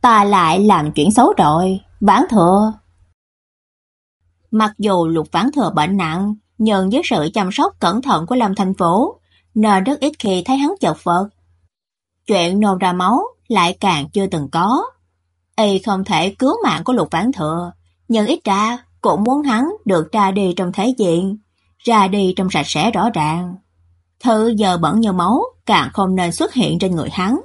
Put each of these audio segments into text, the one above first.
ta lại làm chuyện xấu rồi, Vãn Thừa. Mặc dù Lục Vãn Thừa bệnh nặng, nhưng với sự chăm sóc cẩn thận của Lâm Thành Phố, nên rất ít khi thấy hắn chật vật. Chuyện nôn ra máu lại càng chưa từng có. Y không thể cứu mạng của Lục Vãn Thừa, nhưng ít ra cũng muốn hắn được ra đi trong thế diện, ra đi trong sạch sẽ rõ ràng. Thứ giờ bẩn như máu càng không nên xuất hiện trên người hắn.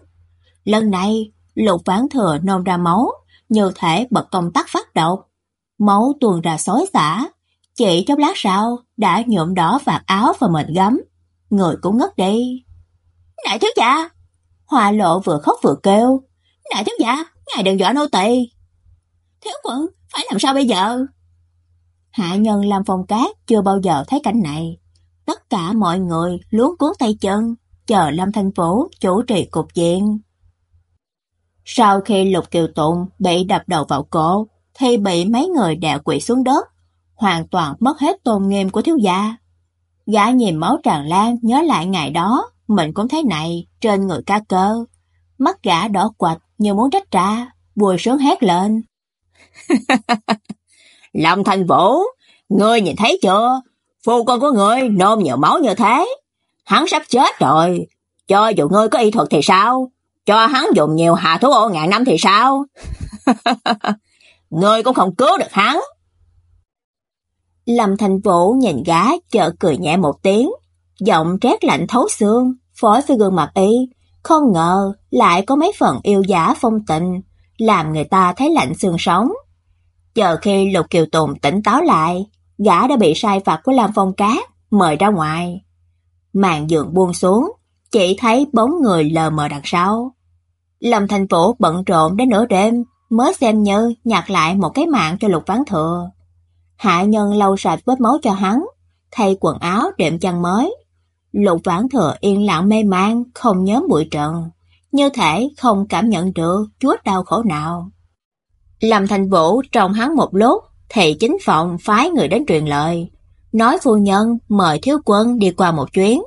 Lần này, Lục Vãn Thừa nôn ra máu, như thể bật công tắc phát độc. Máu tuôn ra xối xả, chỉ trong lát sau đã nhuộm đỏ vạt áo và mệt gấm. Người cũng ngất đi. Đại thiếu gia! Hoa lộ vừa khóc vừa kêu. Đại thiếu gia, ngài đừng dọa nô tỳ. Thiếu quận, phải làm sao bây giờ? Hạ nhân làm phòng cát chưa bao giờ thấy cảnh này. Tất cả mọi người luống cuốn tay chân, chờ Lâm Thanh Phố chủ trì cục diện. Sau khi Lục Kiều Tụng bị đập đầu vào cổ, thì bị mấy người đè quỵ xuống đất, hoàn toàn mất hết tôn nghiêm của thiếu gia. Gã nhìn máu tràn lan nhớ lại ngày đó, mình cũng thấy này trên người ca cơ. Mắt gã đỏ quạch như muốn trách ra, vui sướng hét lên. Lâm Thành Vũ, ngươi nhìn thấy chưa? Phu con của ngươi nôn nhiều máu như thế. Hắn sắp chết rồi. Cho dù ngươi có y thuật thì sao? Cho hắn dùng nhiều hạ thú ô ngàn năm thì sao? Ngươi cũng không cứu được hắn. Lâm Thành Vũ nhìn gã chợt cười nhẹ một tiếng, giọng rét lạnh thấu xương, phối với gương mặt y, không ngờ lại có mấy phần yêu giả phong tình, làm người ta thấy lạnh xương sống. Chờ khi Lục Kiều Tùng tỉnh táo lại, gã đã bị sai phạt của Lam Phong Cát, mời ra ngoài. Màn giường buông xuống, chỉ thấy bóng người lờ mờ đằng sau. Lâm Thành Vũ bận rộn đến nửa đêm mới xem như nhặt lại một cái mạng cho Lục Vãn Thừa. Hạ nhân lau sạch vết máu cho hắn, thay quần áo đệm chăn mới. Lục Vãn Thừa yên lặng mê man, không nhớ bụi trần, như thể không cảm nhận được chút đau khổ nào. Lâm Thành Vũ trông hắn một lúc, thì chính phòng phái người đến truyền lời, nói phu nhân mời thiếu quân đi qua một chuyến.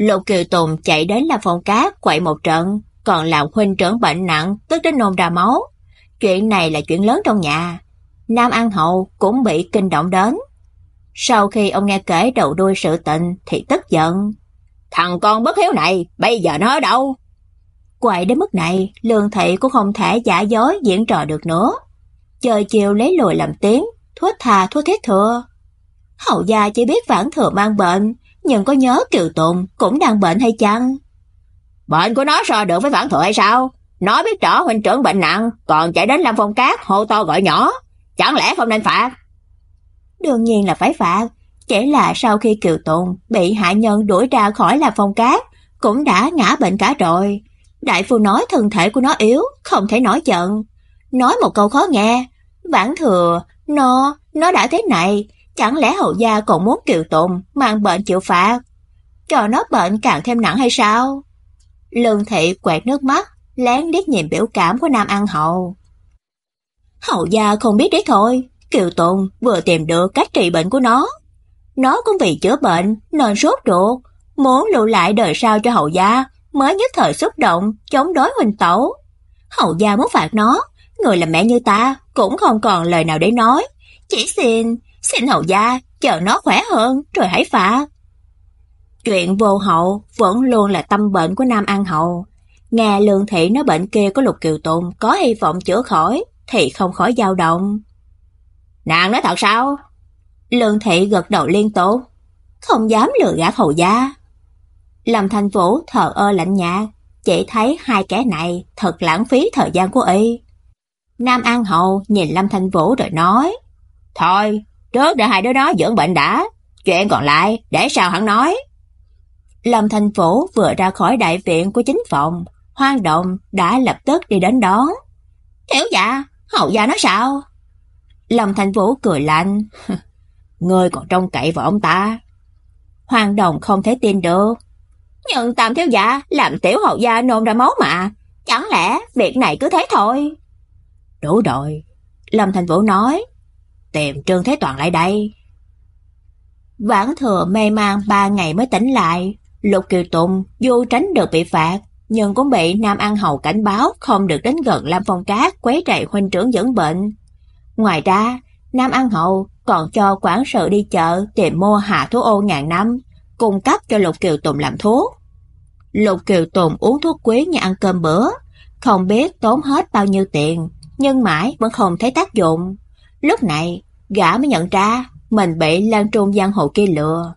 Lục Kiều Tùng chạy đến là phòng cát quậy một trận, còn làm huynh trưởng bệnh nặng, tức đến nôn ra máu. Chuyện này là chuyện lớn trong nhà. Nam An Hậu cũng bị kinh động đến. Sau khi ông nghe kể đầu đuôi sự tình thì tức giận. Thằng con bất hiếu này, bây giờ nó ở đâu? Quậy đến mức này, lương thị cũng không thể giả dối diễn trò được nữa. Trời chiều lấy lùi làm tiếng, thuốc thà thuốc thiết thừa. Hậu gia chỉ biết vãn thừa mang bệnh, nhưng có nhớ Kiều Tùng cũng đang bệnh hay chăng? Bệnh của nó so được với phản thừa hay sao? Nó biết rõ huynh trưởng bệnh nặng, còn chạy đến Lâm Phong Cát hô to gọi nhỏ, chẳng lẽ không nên phạt? Đương nhiên là phải phạt, chỉ là sau khi Kiều Tùng bị hạ nhân đuổi ra khỏi Lâm Phong Cát, cũng đã ngã bệnh cả rồi. Đại phu nói thân thể của nó yếu, không thể nổi giận. Nói một câu khó nghe, vãn thừa, nó, nó đã thế này, chẳng lẽ hậu gia còn muốn Kiều Tùng mang bệnh chịu phạt? Cho nó bệnh càng thêm nặng hay sao? Lương thị quẹt nước mắt, lén liếc nhìn biểu cảm của Nam An Hậu. Hậu gia không biết đấy thôi, Kiều Tùng vừa tìm được cách trị bệnh của nó. Nó cũng vì chữa bệnh nên sốt ruột, muốn lưu lại đời sau cho hậu gia, mới nhất thời xúc động, chống đối huynh tẩu. Hậu gia muốn phạt nó, người làm mẹ như ta cũng không còn lời nào để nói. Chỉ xin, xin hậu gia chờ nó khỏe hơn rồi hãy phạt. Chuyện vô hậu vẫn luôn là tâm bệnh của Nam An Hậu. Nghe lương thị nói bệnh kia của Lục Kiều Tùng có hy vọng chữa khỏi thì không khỏi dao động. Nàng nói thật sao? Lương thị gật đầu liên tục, không dám lừa gạt hầu gia. Lâm Thành Vũ thờ ơ lạnh nhạt, chỉ thấy hai kẻ này thật lãng phí thời gian của y. Nam An Hậu nhìn Lâm Thành Vũ rồi nói, Thôi, trước để hai đứa nó dưỡng bệnh đã, chuyện còn lại để sau hắn nói. Lâm Thành Phổ vừa ra khỏi đại viện của chính phòng, Hoang Động đã lập tức đi đến đón. Thiếu dạ, hậu gia nói sao? Lâm Thành Vũ cười lạnh. Ngươi còn trông cậy vào ông ta. Hoàng Đồng không thể tin được. Nhưng tam thiếu gia làm tiểu hậu gia nôn ra máu mà. Chẳng lẽ việc này cứ thế thôi? Đủ rồi. Lâm Thành Vũ nói. Tìm Trương Thế Toàn lại đây. Vãn thừa mê man ba ngày mới tỉnh lại. Lục Kiều Tùng dù tránh được bị phạt, nhưng cũng bị Nam An Hầu cảnh báo không được đến gần Lam Phong Cát quấy rầy huynh trưởng dẫn bệnh. Ngoài ra, Nam An Hậu còn cho quản sự đi chợ tìm mua hạ thuốc ô ngàn năm, cung cấp cho Lục Kiều Tùng làm thuốc. Lục Kiều Tùng uống thuốc quý như ăn cơm bữa, không biết tốn hết bao nhiêu tiền, nhưng mãi vẫn không thấy tác dụng. Lúc này, gã mới nhận ra mình bị Lan Trung giang hồ kia lừa.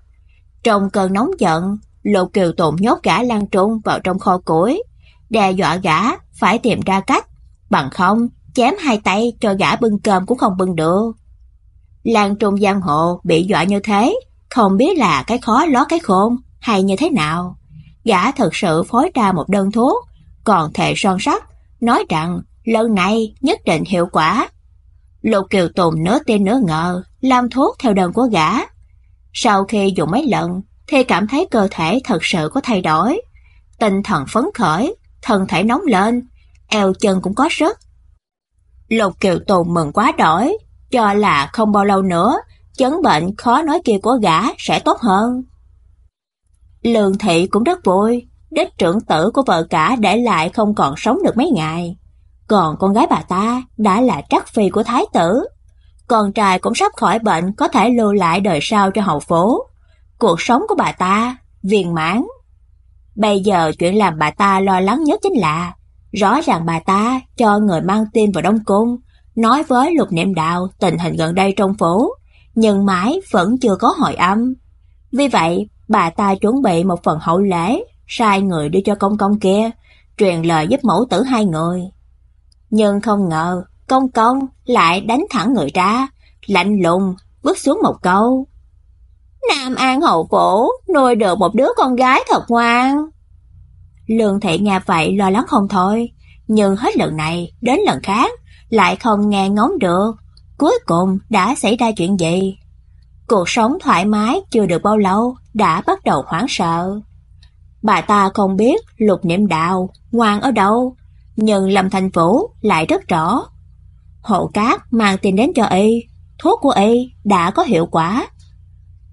Trong cơn nóng giận, lộ Kiều Tùng nhốt gã Lan Trung vào trong kho củi, đe dọa gã phải tìm ra cách, bằng không chém hai tay cho gã bưng cơm cũng không bưng được. Lan Trung giang hồ bị dọa như thế, không biết là cái khó ló cái khôn hay như thế nào. Gã thật sự phối ra một đơn thuốc, còn thề son sắt, nói rằng lần này nhất định hiệu quả. Lục Kiều Tùng nớ tin nớ ngờ, làm thuốc theo đơn của gã. Sau khi dùng mấy lần, thì cảm thấy cơ thể thật sự có thay đổi. Tinh thần phấn khởi, thân thể nóng lên, eo chân cũng có sức. Lục Kiều Tùng mừng quá đổi, cho là không bao lâu nữa, chấn bệnh khó nói kia của gã sẽ tốt hơn. Lương thị cũng rất vui, đích trưởng tử của vợ cả để lại không còn sống được mấy ngày. Còn con gái bà ta đã là trắc phi của thái tử. Con trai cũng sắp khỏi bệnh có thể lưu lại đời sau cho hậu phố. Cuộc sống của bà ta viên mãn. Bây giờ chuyện làm bà ta lo lắng nhất chính là rõ ràng bà ta cho người mang tin vào Đông Cung, nói với Lục Niệm Đạo tình hình gần đây trong phố, nhưng mãi vẫn chưa có hồi âm. Vì vậy, bà ta chuẩn bị một phần hậu lễ, sai người đưa cho công công kia, truyền lời giúp mẫu tử hai người. Nhưng không ngờ, công công lại đánh thẳng người ra, lạnh lùng, bước xuống một câu. Nam An hậu phủ nuôi được một đứa con gái thật ngoan. Lương thị nghe vậy lo lắng không thôi, nhưng hết lần này đến lần khác lại không nghe ngóng được. Cuối cùng đã xảy ra chuyện gì? Cuộc sống thoải mái chưa được bao lâu đã bắt đầu hoảng sợ. Bà ta không biết lục niệm đạo ngoan ở đâu, nhưng Lâm Thành Vũ lại rất rõ. Hộ cát mang tiền đến cho y, thuốc của y đã có hiệu quả.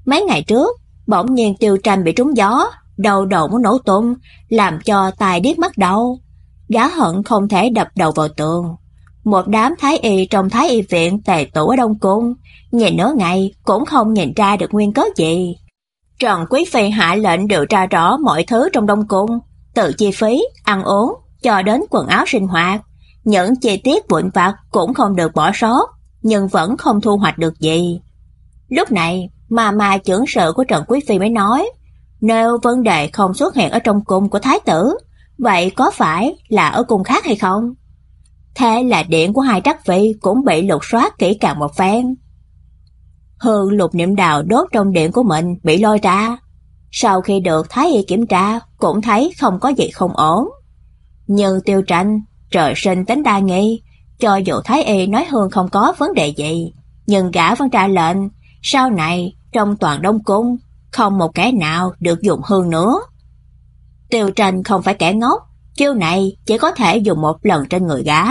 Mấy ngày trước, bỗng nhiên tiêu tranh bị trúng gió, đầu đầu muốn nổ tung, làm cho tài điếc mất đau Gã hận không thể đập đầu vào tường. Một đám thái y trong thái y viện tề tụ ở Đông Cung, nhìn nửa ngày cũng không nhìn ra được nguyên cớ gì. Trần Quý Phi hạ lệnh điều tra rõ mọi thứ trong Đông Cung, từ chi phí, ăn uống, cho đến quần áo sinh hoạt. Những chi tiết vụn vặt cũng không được bỏ sót, nhưng vẫn không thu hoạch được gì. Lúc này, mà mà trưởng sự của Trần Quý Phi mới nói, nếu vấn đề không xuất hiện ở trong cung của Thái tử, vậy có phải là ở cung khác hay không? Thế là điện của hai trắc phi cũng bị lục soát kỹ càng một phen. Hương lục niệm đào đốt trong điện của mình bị lôi ra. Sau khi được Thái Y kiểm tra, cũng thấy không có gì không ổn. Nhưng tiêu tranh, trời sinh tính đa nghi, cho dù Thái Y nói Hương không có vấn đề gì, nhưng gã vẫn trả lệnh, sau này trong toàn Đông Cung, không một kẻ nào được dùng Hương nữa. Tiêu tranh không phải kẻ ngốc, chiêu này chỉ có thể dùng một lần trên người gã.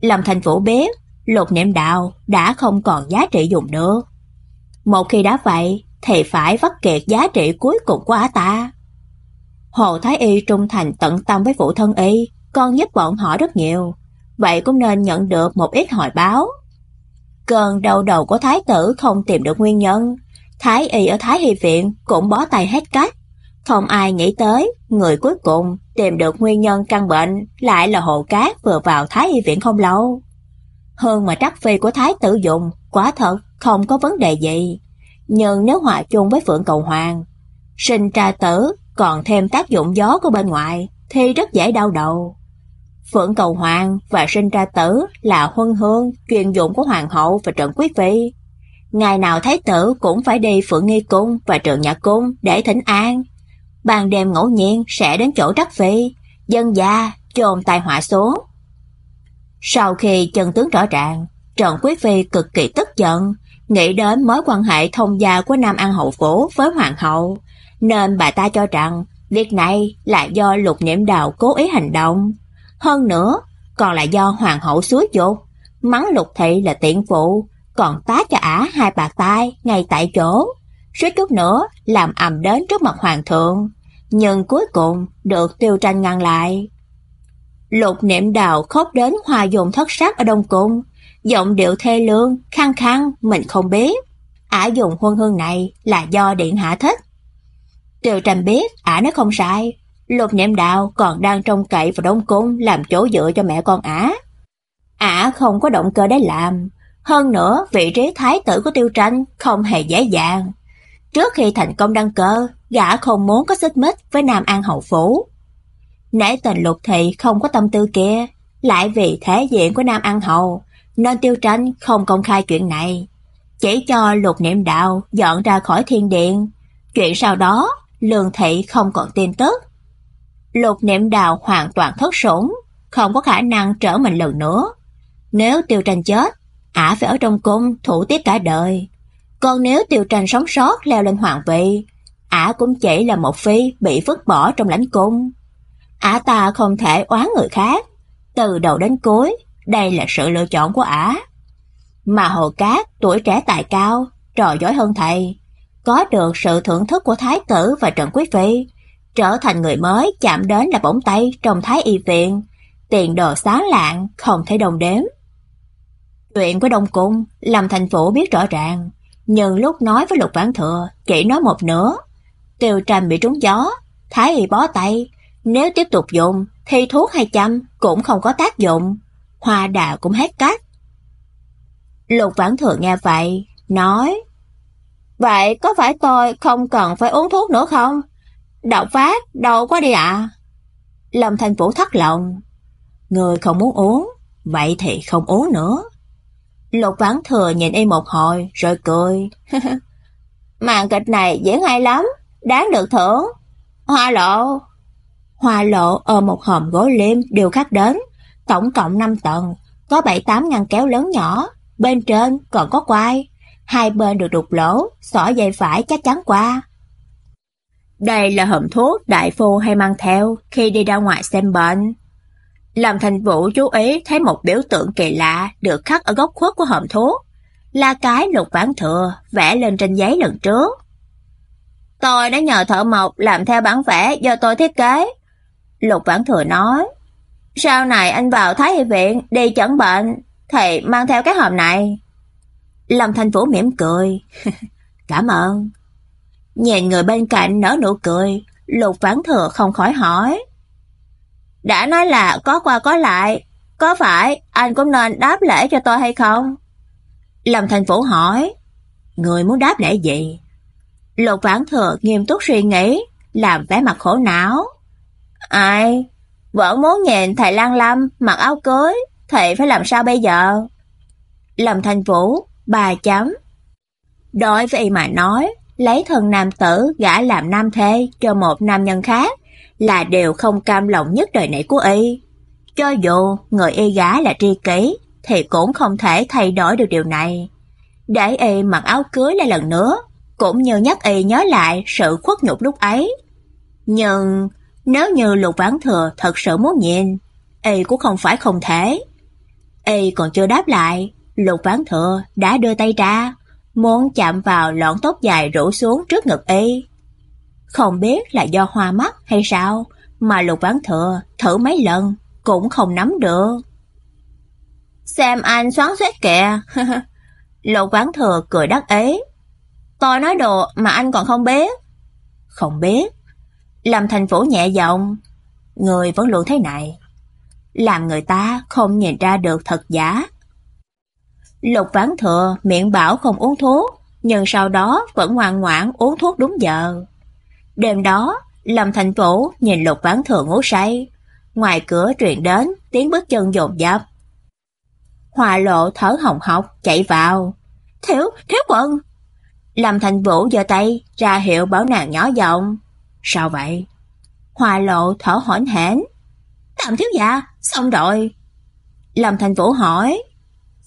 Lâm Thành Vũ biết, lục niệm đạo đã không còn giá trị dùng nữa Một khi đã vậy, thì phải vắt kiệt giá trị cuối cùng của ả ta. Hồ Thái Y trung thành tận tâm với phụ thân y, còn giúp bọn họ rất nhiều, vậy cũng nên nhận được một ít hồi báo. Cơn đau đầu của thái tử không tìm được nguyên nhân, Thái Y ở Thái Y viện cũng bó tay hết cách. Không ai nghĩ tới, người cuối cùng tìm được nguyên nhân căn bệnh lại là Hồ Cát vừa vào Thái Y viện không lâu. Hơn mà trắc phi của Thái tử dùng, quả thật không có vấn đề gì. Nhưng nếu hòa chung với Phượng Cầu Hoàng, sinh tra tử còn thêm tác dụng gió của bên ngoài thì rất dễ đau đầu. Phượng Cầu Hoàng và sinh ra tử là huân hương truyền dụng của Hoàng hậu và Trần Quý Phi. Ngày nào Thái tử cũng phải đi Phượng Nghi Cung và Trường nhã Cung để thỉnh an. Ban đêm ngẫu nhiên sẽ đến chỗ Trắc Phi, dân gia trồn tai họa xuống. Sau khi chân tướng rõ ràng, Trần Quý Phi cực kỳ tức giận, nghĩ đến mối quan hệ thông gia của Nam An Hậu Phủ với Hoàng hậu, nên bà ta cho rằng việc này là do lục niệm đào cố ý hành động. Hơn nữa, còn là do Hoàng hậu suối dục, mắng lục thị là tiện phụ, còn tá cho ả hai bạc tai ngay tại chỗ, suýt chút nữa làm ầm đến trước mặt hoàng thượng, nhưng cuối cùng được Tiêu Tranh ngăn lại. Lục Niệm Đào khóc đến hoa dồn thất sắc ở Đông Cung, giọng điệu thê lương, khăng khăng mình không biết. Ả dùng huân hương này là do điện hạ thích. Tiêu Trầm biết ả nói không sai, Lục Niệm đạo còn đang trông cậy vào Đông Cung làm chỗ dựa cho mẹ con ả. Ả không có động cơ để làm, hơn nữa vị trí thái tử của Tiêu Tranh không hề dễ dàng. Trước khi thành công đăng cơ, gã không muốn có xích mích với Nam An hậu phủ. Nể tình lục thị không có tâm tư kia, lại vì thế diện của Nam An hậu, nên Tiêu Tranh không công khai chuyện này. Chỉ cho lục niệm đạo dọn ra khỏi thiên điện. Chuyện sau đó, lương thị không còn tin tức. Lục niệm đào hoàn toàn thất sủng, không có khả năng trở mình lần nữa. Nếu tiêu tranh chết, ả phải ở trong cung thủ tiếp cả đời. Còn nếu tiêu tranh sống sót leo lên hoàng vị, ả cũng chỉ là một phi bị vứt bỏ trong lãnh cung. Ả ta không thể oán người khác. Từ đầu đến cuối, đây là sự lựa chọn của ả. Mà Hồ Cát tuổi trẻ tài cao, trò giỏi hơn thầy, có được sự thưởng thức của thái tử và Trần Quý phi, trở thành người mới chạm đến là bổng tay trong thái y viện, tiền đồ sáng lạng không thể đồng đếm. Chuyện của Đông Cung, làm thành phủ biết rõ ràng, nhưng lúc nói với Lục Vãn Thừa chỉ nói một nửa. Tiêu Trầm bị trúng gió, thái y bó tay, nếu tiếp tục dùng thì thuốc hay chăm cũng không có tác dụng, hoa đà cũng hết cách. Lục Vãn Thừa nghe vậy, nói: "Vậy có phải tôi không cần phải uống thuốc nữa không? Độc phát đâu quá đi ạ." Lâm Thành Vũ thắt lòng, "Người không muốn uống, vậy thì không uống nữa." Lục Vãn Thừa nhìn y một hồi rồi cười. Màn kịch này dễ hay lắm, đáng được thưởng. Hoa lộ. Hoa lộ ở một hòm gỗ liêm đều khác đến, tổng cộng 5 tầng, có 7-8 ngăn kéo lớn nhỏ, bên trên còn có quai, hai bên được đục lỗ, xỏ dây phải chắc chắn qua. Đây là hòm thuốc đại phu hay mang theo khi đi ra ngoài xem bệnh. Làm thành vũ chú ý thấy một biểu tượng kỳ lạ được khắc ở góc khuất của hòm thuốc. Là cái lục bản thừa vẽ lên trên giấy lần trước. Tôi đã nhờ thợ mộc làm theo bản vẽ do tôi thiết kế. Lục bản thừa nói. Sau này anh vào Thái Y viện đi chẩn bệnh, thì mang theo cái hòm này. Lâm Thành Vũ mỉm cười. Cảm ơn. Nhìn người bên cạnh nở nụ cười, Lục Vãn Thừa không khỏi hỏi. Đã nói là có qua có lại, có phải anh cũng nên đáp lễ cho tôi hay không? Lâm Thành Vũ hỏi, người muốn đáp lễ gì? Lục Vãn Thừa nghiêm túc suy nghĩ, làm vẻ mặt khổ não. Ai? Vẫn muốn nhìn thầy Lan Lâm mặc áo cưới, thì phải làm sao bây giờ? Lâm Thành Vũ, bà chấm. Đối với mà nói, lấy thân nam tử gả làm nam thê cho một nam nhân khác là điều không cam lòng nhất đời này của y. Cho dù người y gả là tri kỷ, thì cũng không thể thay đổi được điều này. Để y mặc áo cưới lại lần nữa, cũng như nhắc y nhớ lại sự khuất nhục lúc ấy. Nhưng nếu như lục vãn thừa thật sự muốn nhìn, y cũng không phải không thể. Y còn chưa đáp lại, lục vãn thừa đã đưa tay ra, muốn chạm vào lọn tóc dài rủ xuống trước ngực y. Không biết là do hoa mắt hay sao, mà Lục Vãn Thừa thử mấy lần cũng không nắm được. Xem anh xoắn xuýt kìa. Lục Vãn Thừa cười đắc ý. Tôi nói đồ mà anh còn không biết. Không biết. Làm thành phố nhẹ giọng. Người vẫn luôn thế này. Làm người ta không nhìn ra được thật giả. Lục Vãn Thừa miệng bảo không uống thuốc, nhưng sau đó vẫn ngoan ngoãn uống thuốc đúng giờ. Đêm đó, Lâm Thành Vũ nhìn Lục Vãn Thừa ngủ say. Ngoài cửa truyền đến tiếng bước chân dồn dập. Hòa lộ thở hồng hộc chạy vào. Thiếu, thiếu quân Lâm Thành Vũ giơ tay ra hiệu bảo nàng nhỏ giọng. Sao vậy? Hòa lộ thở hổn hển. Tạm thiếu gia xong rồi. Lâm Thành Vũ hỏi.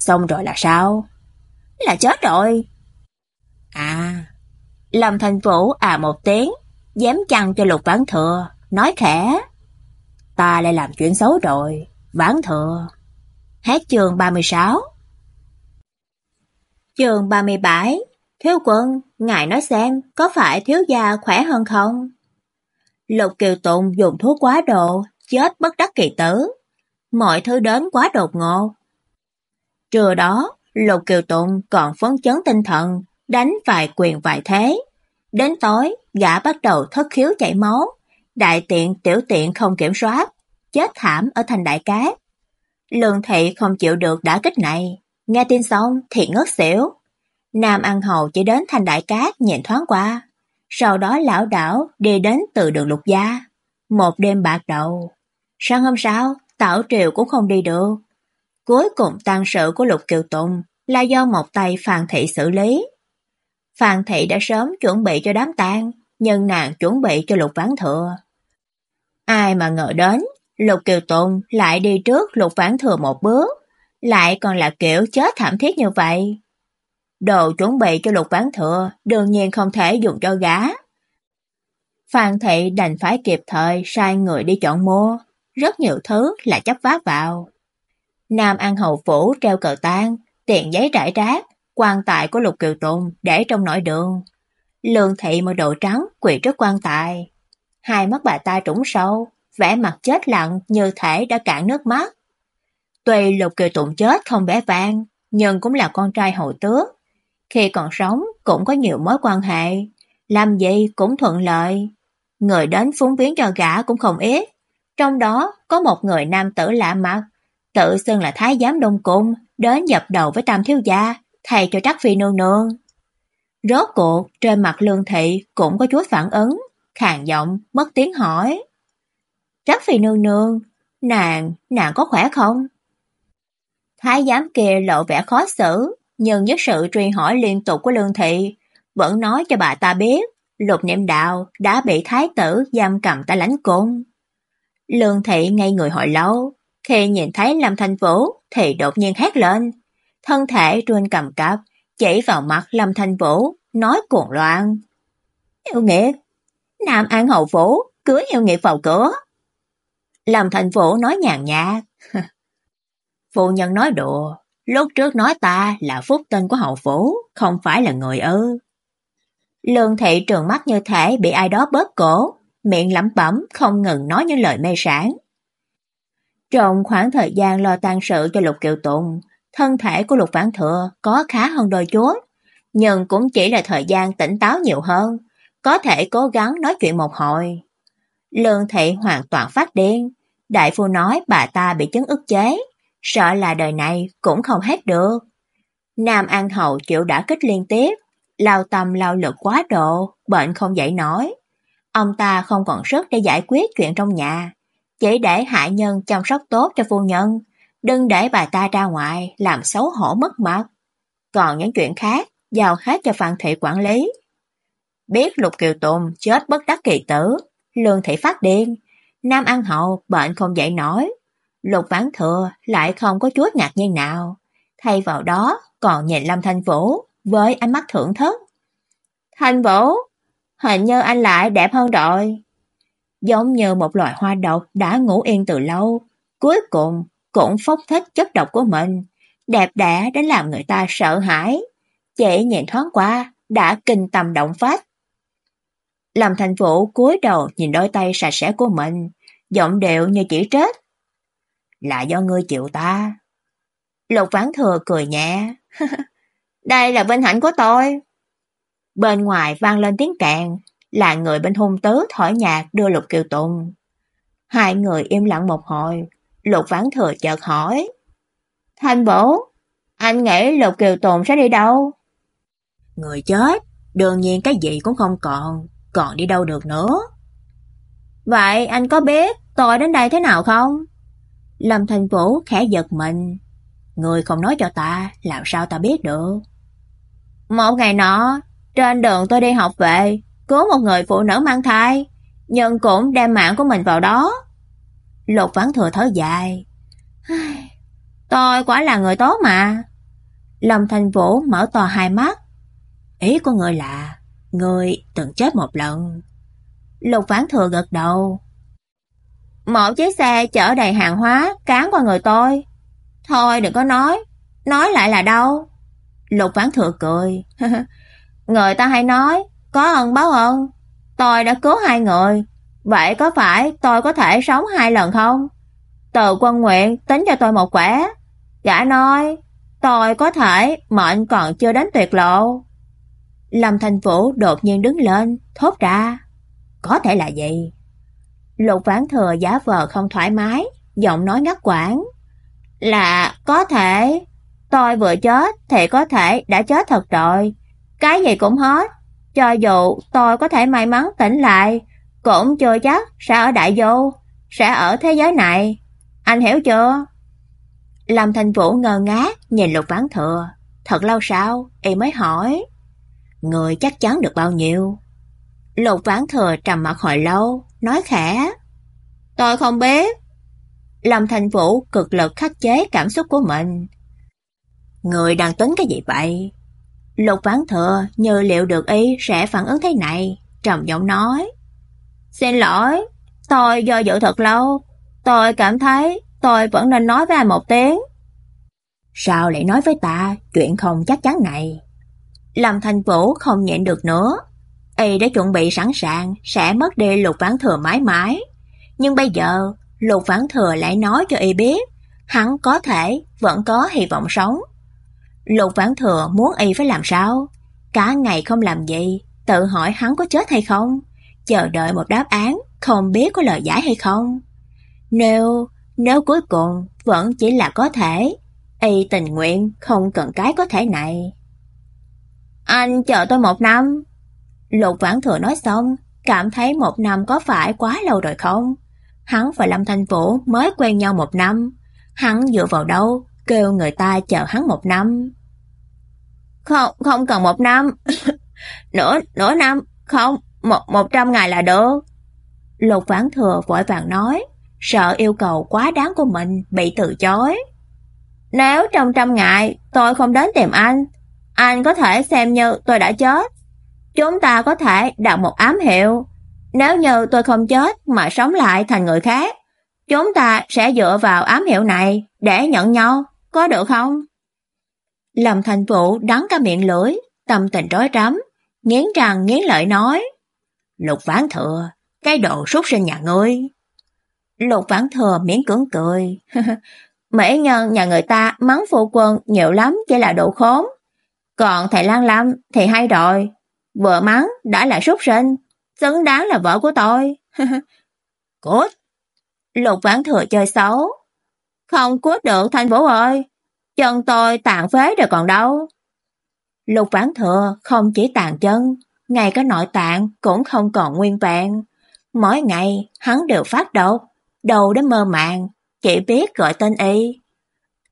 Xong rồi là sao? Là chết rồi. À. Lâm Thành Vũ à một tiếng, dám chăn cho Lục Vãn Thừa, nói khẽ. Ta lại làm chuyện xấu rồi, Vãn Thừa. Hết chương 36 Chương 37 Thiếu quân, ngài nói xem, có phải thiếu gia khỏe hơn không? Lục Kiều Tụng dùng thuốc quá độ, chết bất đắc kỳ tử. Mọi thứ đến quá đột ngột. Trưa đó, Lục Kiều Tụng còn phấn chấn tinh thần, đánh vài quyền vài thế. Đến tối, gã bắt đầu thất khiếu chảy máu, đại tiện tiểu tiện không kiểm soát, chết thảm ở thành đại cát. Lương thị không chịu được đã kích này, nghe tin xong thì ngất xỉu. Nam An Hầu chỉ đến thành đại cát nhìn thoáng qua, sau đó lão đảo đi đến từ đường lục gia. Một đêm bạc đầu. Sáng hôm sau, Tảo Triều cũng không đi được. Cuối cùng tang sự của Lục Kiều Tùng là do một tay Phan Thị xử lý. Phan Thị đã sớm chuẩn bị cho đám tang, nhưng nàng chuẩn bị cho Lục Vãn Thừa. Ai mà ngờ đến, Lục Kiều Tùng lại đi trước Lục Vãn Thừa một bước, lại còn là kiểu chết thảm thiết như vậy. Đồ chuẩn bị cho Lục Vãn Thừa đương nhiên không thể dùng cho gã. Phan Thị đành phải kịp thời sai người đi chọn mua, rất nhiều thứ là chấp vá vào. Nam An Hầu Phủ treo cờ tang, tiền giấy rải rác, quan tài của Lục Kiều Tùng để trong nội đường. Lương Thị mặc đồ trắng quỳ trước quan tài. Hai mắt bà ta trũng sâu, vẻ mặt chết lặng như thể đã cạn nước mắt. Tuy Lục Kiều Tụng chết không bé vang, nhưng cũng là con trai hậu tước. Khi còn sống cũng có nhiều mối quan hệ, làm gì cũng thuận lợi. Người đến phúng viếng cho gã cũng không ít. Trong đó có một người nam tử lạ mặt, tự xưng là thái giám đông cung, đến dập đầu với tam thiếu gia, thầy cho Trắc Phi nương nương. Rốt cuộc, trên mặt lương thị cũng có chút phản ứng, khàn giọng, mất tiếng hỏi. Trắc Phi nương nương, nàng, nàng có khỏe không? Thái giám kia lộ vẻ khó xử, nhưng với sự truy hỏi liên tục của lương thị, vẫn nói cho bà ta biết lục niệm đạo đã bị thái tử giam cầm tại lãnh cung. Lương thị ngay người hỏi lâu, khi nhìn thấy Lâm Thanh Vũ thì đột nhiên hét lên, thân thể run cầm cập, chỉ vào mặt Lâm Thanh Vũ, nói cuồng loạn. Yêu nghiệt, Nam An Hậu Vũ, cưới yêu nghiệt vào cửa. Lâm Thanh Vũ nói nhàn nhạt. Phụ nhân nói đùa, lúc trước nói ta là phúc tinh của hậu Vũ, không phải là người ư. Lương thị trường mắt như thể bị ai đó bóp cổ, miệng lẩm bẩm không ngừng nói những lời mê sảng. Trong khoảng thời gian lo tang sự cho Lục Kiều Tụng, thân thể của Lục Vãn Thừa có khá hơn đôi chút, nhưng cũng chỉ là thời gian tỉnh táo nhiều hơn, có thể cố gắng nói chuyện một hồi. Lương thị hoàn toàn phát điên, đại phu nói bà ta bị chứng ức chế, sợ là đời này cũng không hết được. Nam An Hậu chịu đã kích liên tiếp, lao tâm lao lực quá độ, bệnh không dậy nổi. Ông ta không còn sức để giải quyết chuyện trong nhà, chỉ để hạ nhân chăm sóc tốt cho phu nhân, đừng để bà ta ra ngoài làm xấu hổ mất mặt. Còn những chuyện khác, giao hết cho Phan Thị quản lý. Biết Lục Kiều Tùng chết bất đắc kỳ tử, Lương Thị phát điên, Nam An Hậu bệnh không dậy nổi, Lục Vãn Thừa lại không có chút ngạc nhiên nào, thay vào đó còn nhìn Lâm Thanh Vũ với ánh mắt thưởng thức. Thanh Vũ, hình như anh lại đẹp hơn rồi. Giống như một loài hoa độc đã ngủ yên từ lâu, cuối cùng cũng phóng thích chất độc của mình, đẹp đẽ đến làm người ta sợ hãi. Chỉ nhìn thoáng qua, đã kinh tâm động phách. Lâm Thành Vũ cúi đầu nhìn đôi tay sạch sẽ của mình, giọng điệu như chỉ trết. Là do ngươi chịu ta. Lục Vãn Thừa cười nhẹ. Đây là vinh hạnh của tôi. Bên ngoài vang lên tiếng càng, là người bên hung tớ thổi nhạc đưa Lục Kiều Tùng. Hai người im lặng một hồi, Lục Vãn Thừa chợt hỏi. Thanh Vũ, anh nghĩ Lục Kiều Tùng sẽ đi đâu? Người chết, đương nhiên cái gì cũng không còn, còn đi đâu được nữa. Vậy anh có biết tôi đến đây thế nào không? Lâm Thành Vũ khẽ giật mình. Người không nói cho ta, làm sao ta biết được? Một ngày nọ, trên đường tôi đi học về, cứu một người phụ nữ mang thai, nhưng cũng đem mạng của mình vào đó. Lục Vãn Thừa thở dài. Tôi quả là người tốt mà. Lâm Thành Vũ mở to hai mắt. Ý của người là người từng chết một lần. Lục Vãn Thừa gật đầu. Một chiếc xe chở đầy hàng hóa cán qua người tôi. Thôi đừng có nói, nói lại là đâu. Lục Vãn Thừa cười. người ta hay nói, có ơn báo ơn. Tôi đã cứu hai người, vậy có phải tôi có thể sống hai lần không? Từ quân nguyện tính cho tôi một quẻ. Gã nói, tôi có thể mệnh còn chưa đến tuyệt lộ. Lâm Thành Vũ đột nhiên đứng lên, thốt ra. Có thể là gì? Lục Vãn Thừa giả vờ không thoải mái, giọng nói ngắt quãng. Là có thể, tôi vừa chết thì có thể đã chết thật rồi. Cái gì cũng hết, cho dù tôi có thể may mắn tỉnh lại, cũng chưa chắc sẽ ở đại vô, sẽ ở thế giới này. Anh hiểu chưa? Lâm Thành Vũ ngơ ngác nhìn Lục Vãn Thừa, thật lâu sau y mới hỏi: "Người chắc chắn được bao nhiêu?" Lục Vãn Thừa trầm mặc hồi lâu, nói khẽ: "Tôi không biết." Lâm Thành Vũ cực lực khắc chế cảm xúc của mình. "Người đang tính cái gì vậy?" Lục Vãn Thừa như liệu được ý sẽ phản ứng thế này, trầm giọng nói: "Xin lỗi, tôi do dự thật lâu, tôi cảm thấy tôi vẫn nên nói với anh một tiếng." "Sao lại nói với ta chuyện không chắc chắn này?" Lâm Thành Vũ không nhịn được nữa, y đã chuẩn bị sẵn sàng sẽ mất đi Lục Vãn Thừa mãi mãi, nhưng bây giờ Lục Vãn Thừa lại nói cho y biết, hắn có thể vẫn có hy vọng sống. Lục Vãn Thừa muốn y phải làm sao? Cả ngày không làm gì, tự hỏi hắn có chết hay không, chờ đợi một đáp án, không biết có lời giải hay không. Nếu, nếu cuối cùng vẫn chỉ là có thể, y tình nguyện không cần cái có thể này. Anh chờ tôi một năm. Lục Vãn Thừa nói xong, cảm thấy một năm có phải quá lâu rồi không? Hắn và Lâm Thanh Vũ mới quen nhau một năm, hắn dựa vào đâu kêu người ta chờ hắn một năm? Không, không cần một năm. nửa, nửa năm, không, một, một trăm ngày là được. Lục Vãn Thừa vội vàng nói, sợ yêu cầu quá đáng của mình bị từ chối. Nếu trong trăm ngày tôi không đến tìm anh, anh có thể xem như tôi đã chết. Chúng ta có thể đặt một ám hiệu. Nếu như tôi không chết mà sống lại thành người khác, chúng ta sẽ dựa vào ám hiệu này để nhận nhau, có được không? Lâm Thành Vũ đắng cả miệng lưỡi, tâm tình rối rắm, nghiến răng nghiến lợi nói: "Lục Vãn Thừa, cái đồ súc sinh nhà ngươi." Lục Vãn Thừa miễn cưỡng cười. Mỹ nhân nhà người ta mắng phu quân nhiều lắm chỉ là độ khốn. Còn thầy Lan Lâm thì hay rồi, vừa mắng đã là súc sinh, xứng đáng là vợ của tôi. Cút. Lục Vãn Thừa chơi xấu. Không cút được Thanh Vũ ơi, chân tôi tàn phế rồi còn đâu. Lục Vãn Thừa không chỉ tàn chân, ngay cả nội tạng cũng không còn nguyên vẹn. Mỗi ngày hắn đều phát độc, đầu đến mơ màng, chỉ biết gọi tên y.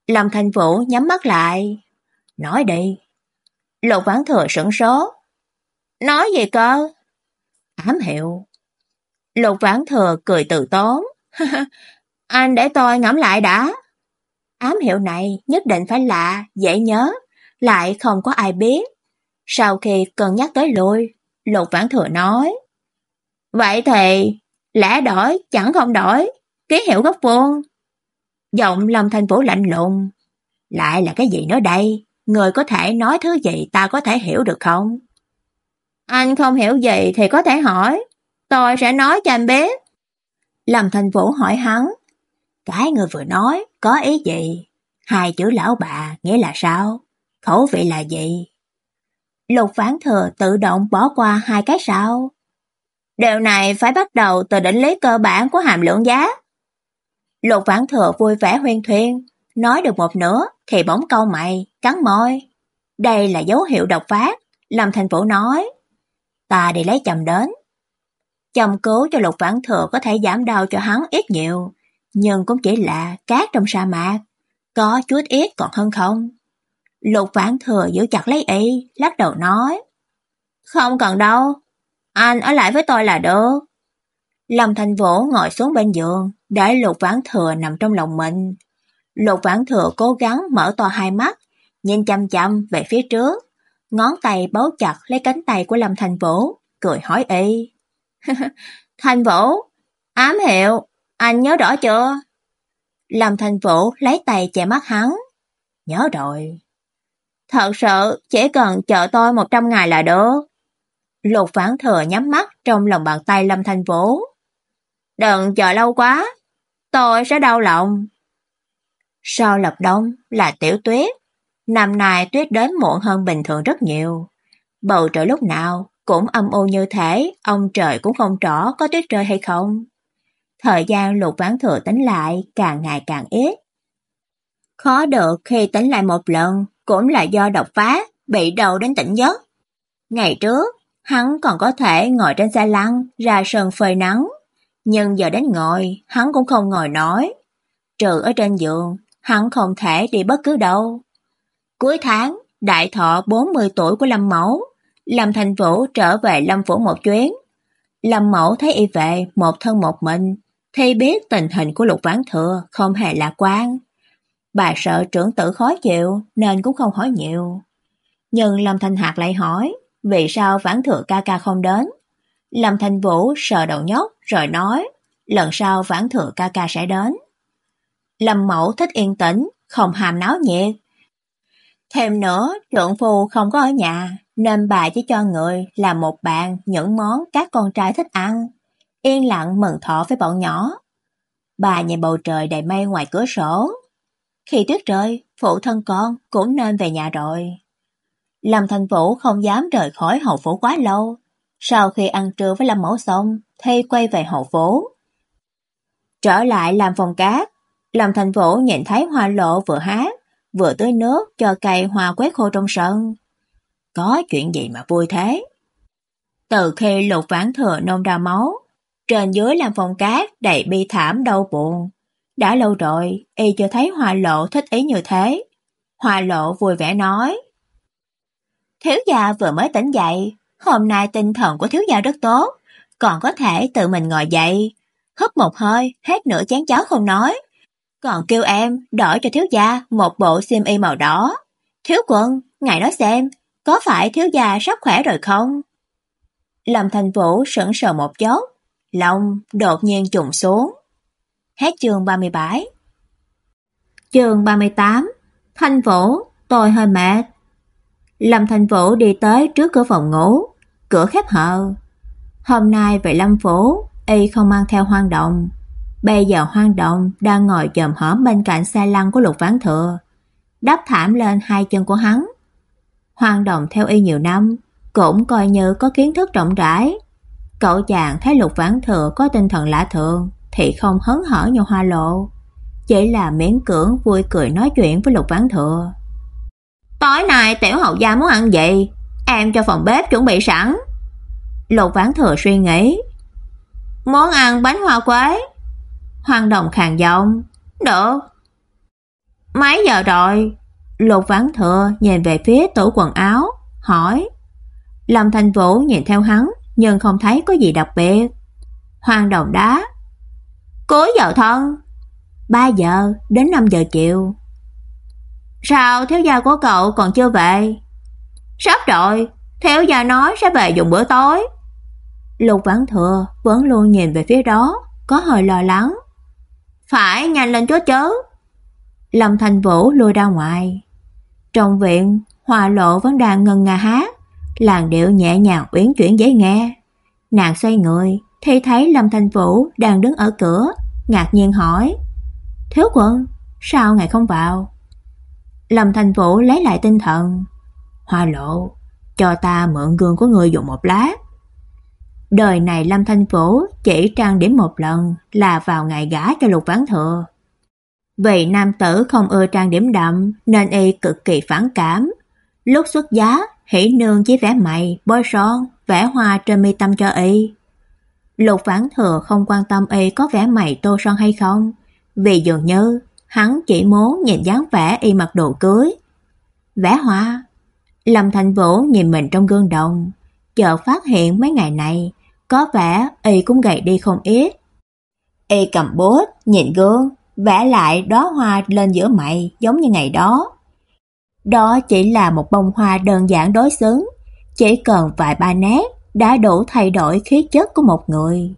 Lâm Thành Vũ nhắm mắt lại. Nói đi. Lục Vãn Thừa sững sốt. Nói gì cơ? Ám hiệu. Lục Vãn Thừa cười từ tốn. Anh để tôi ngẫm lại đã. Ám hiệu này nhất định phải lạ, dễ nhớ, lại không có ai biết. Sau khi cân nhắc tới lui, Lục Vãn Thừa nói: "Vậy thì lẽ đổi chẳng không đổi, ký hiệu góc vuông." Giọng Lâm Thanh Vũ lạnh lùng, "Lại là cái gì nữa đây? Người có thể nói thứ gì ta có thể hiểu được không?" Anh không hiểu gì thì có thể hỏi, tôi sẽ nói cho anh biết. Lâm Thanh Vũ hỏi hắn, cái người vừa nói có ý gì? Hai chữ lão bà nghĩa là sao? Khẩu vị là gì? Lục Phán Thừa tự động bỏ qua hai cái sao? Điều này phải bắt đầu từ định lý cơ bản của hàm lượng giá. Lục Vãn Thừa vui vẻ huyên thuyên, nói được một nửa thì bỗng câu mày, cắn môi. Đây là dấu hiệu độc phát, Lâm Thành Vũ nói. Ta đi lấy chồng đến. Chồng cứu cho Lục Vãn Thừa có thể giảm đau cho hắn ít nhiều, nhưng cũng chỉ là cát trong sa mạc, có chút ít còn hơn không. Lục Vãn Thừa giữ chặt lấy y, lắc đầu nói: "Không cần đâu, anh ở lại với tôi là được." Lâm Thành Vũ ngồi xuống bên giường, để Lục Vãn Thừa nằm trong lòng mình. Lục Vãn Thừa cố gắng mở to hai mắt, nhìn chăm chăm về phía trước, ngón tay bấu chặt lấy cánh tay của Lâm Thành Vũ, cười hỏi y. Thành Vũ, ám hiệu, anh nhớ rõ chưa? Lâm Thành Vũ lấy tay che mắt hắn. Nhớ rồi. Thật sự chỉ cần chờ tôi 100 ngày là được. Lục Vãn Thừa nhắm mắt trong lòng bàn tay Lâm Thành Vũ. Đừng chờ lâu quá, tôi sẽ đau lòng. Sau lập đông là tiểu tuyết, năm nay tuyết đến muộn hơn bình thường rất nhiều. Bầu trời lúc nào cũng âm u như thế, ông trời cũng không rõ có tuyết rơi hay không. Thời gian lục ván thừa tính lại càng ngày càng ít. Khó được khi tính lại một lần cũng là do độc phá, bị đầu đến tỉnh giấc. Ngày trước, hắn còn có thể ngồi trên xe lăn ra sân phơi nắng, nhưng giờ đến ngồi, hắn cũng không ngồi nổi. Trừ ở trên giường, hắn không thể đi bất cứ đâu. Cuối tháng, đại thọ 40 tuổi của Lâm Mẫu, Lâm Thành Vũ trở về Lâm Phủ một chuyến. Lâm Mẫu thấy y về một thân một mình, thì biết tình hình của Lục Vãn Thừa không hề lạc quan. Bà sợ trưởng tử khó chịu nên cũng không hỏi nhiều. Nhưng Lâm Thanh Hạc lại hỏi, vì sao Vãn Thừa ca ca không đến? Lâm Thanh Vũ sờ đầu nhóc rồi nói, lần sau Vãn Thừa ca ca sẽ đến. Lâm Mẫu thích yên tĩnh, không hàm náo nhiệt. Thêm nữa, trượng phu không có ở nhà, nên bà chỉ cho người làm một bàn những món các con trai thích ăn. Yên lặng mừng thọ với bọn nhỏ. Bà nhìn bầu trời đầy mây ngoài cửa sổ. Khi tuyết rơi, phụ thân con cũng nên về nhà rồi. Lâm Thành Vũ không dám rời khỏi hậu phủ quá lâu. Sau khi ăn trưa với Lâm Mẫu xong, thì quay về hậu phủ. Trở lại làm phòng cát, Lâm Thành Vũ nhìn thấy hoa lộ vừa hát, vừa tưới nước cho cây hoa quét khô trong sân. Có chuyện gì mà vui thế? Từ khi lục vãn thừa nôn ra máu, trên dưới làm phòng cát đầy bi thảm đau buồn. Đã lâu rồi, y chưa thấy hoa lộ thích ý như thế. Hoa lộ vui vẻ nói. Thiếu gia vừa mới tỉnh dậy, hôm nay tinh thần của thiếu gia rất tốt, còn có thể tự mình ngồi dậy, hấp một hơi, hết nửa chén cháo không nói. Còn kêu em đổi cho thiếu gia một bộ xiêm y màu đỏ. Thiếu quân, ngài nói xem, có phải thiếu gia sắp khỏe rồi không? Lâm Thành Vũ sững sờ một chút, lòng đột nhiên trùng xuống. Hết chương 37 Chương 38 Thanh Vũ, tôi hơi mệt. Lâm Thành Vũ đi tới trước cửa phòng ngủ, cửa khép hờ. Hôm nay về Lâm Phủ, y không mang theo hoang động. Bây giờ hoang động đang ngồi chồm hõm bên cạnh xe lăn của Lục Vãn Thừa, đắp thảm lên hai chân của hắn. Hoang động theo y nhiều năm, cũng coi như có kiến thức rộng rãi. Cậu chàng thấy Lục Vãn Thừa có tinh thần lạ thường thì không hấn hở như hoa lộ, chỉ là miễn cưỡng vui cười nói chuyện với Lục Vãn Thừa. Tối nay tiểu hậu gia muốn ăn gì? Em cho phòng bếp chuẩn bị sẵn. Lục Vãn Thừa suy nghĩ. Muốn ăn bánh hoa quế. Hoàng Đồng khàn giọng. Được. Mấy giờ rồi? Lục Vãn Thừa nhìn về phía tủ quần áo, hỏi. Lâm Thành Vũ nhìn theo hắn, nhưng không thấy có gì đặc biệt. Hoàng Đồng đá. cố giờ thân. 3 giờ đến 5 giờ chiều. Sao thiếu gia của cậu còn chưa về? Sắp rồi, thiếu gia nói sẽ về dùng bữa tối. Lục Vãn Thừa vẫn luôn nhìn về phía đó, có hơi lo lắng. Phải nhanh lên chút chứ. Lâm Thành Vũ lùi ra ngoài. Trong viện, Hoa Lộ vẫn đang ngân nga hát, làn điệu nhẹ nhàng uyển chuyển dễ nghe. Nàng xoay người, thì thấy Lâm Thành Vũ đang đứng ở cửa, ngạc nhiên hỏi: "Thiếu quân, sao ngài không vào?" Lâm Thành Vũ lấy lại tinh thần. "Hoa Lộ, cho ta mượn gương của ngươi dùng một lát." Đời này Lâm Thanh Vũ chỉ trang điểm một lần là vào ngày gả cho Lục Vãn Thừa. Vì nam tử không ưa trang điểm đậm nên y cực kỳ phản cảm. Lúc xuất giá, hỷ nương chỉ vẽ mày, bôi son, vẽ hoa trên mi tâm cho y. Lục Vãn Thừa không quan tâm y có vẽ mày tô son hay không, vì dường như hắn chỉ muốn nhìn dáng vẻ y mặc đồ cưới. Vẽ hoa. Lâm Thành Vũ nhìn mình trong gương đồng, chợt phát hiện mấy ngày này có vẻ y cũng gầy đi không ít. Y cầm bút, nhìn gương, vẽ lại đóa hoa lên giữa mày giống như ngày đó. Đó chỉ là một bông hoa đơn giản đối xứng, chỉ cần vài ba nét đã đủ thay đổi khí chất của một người.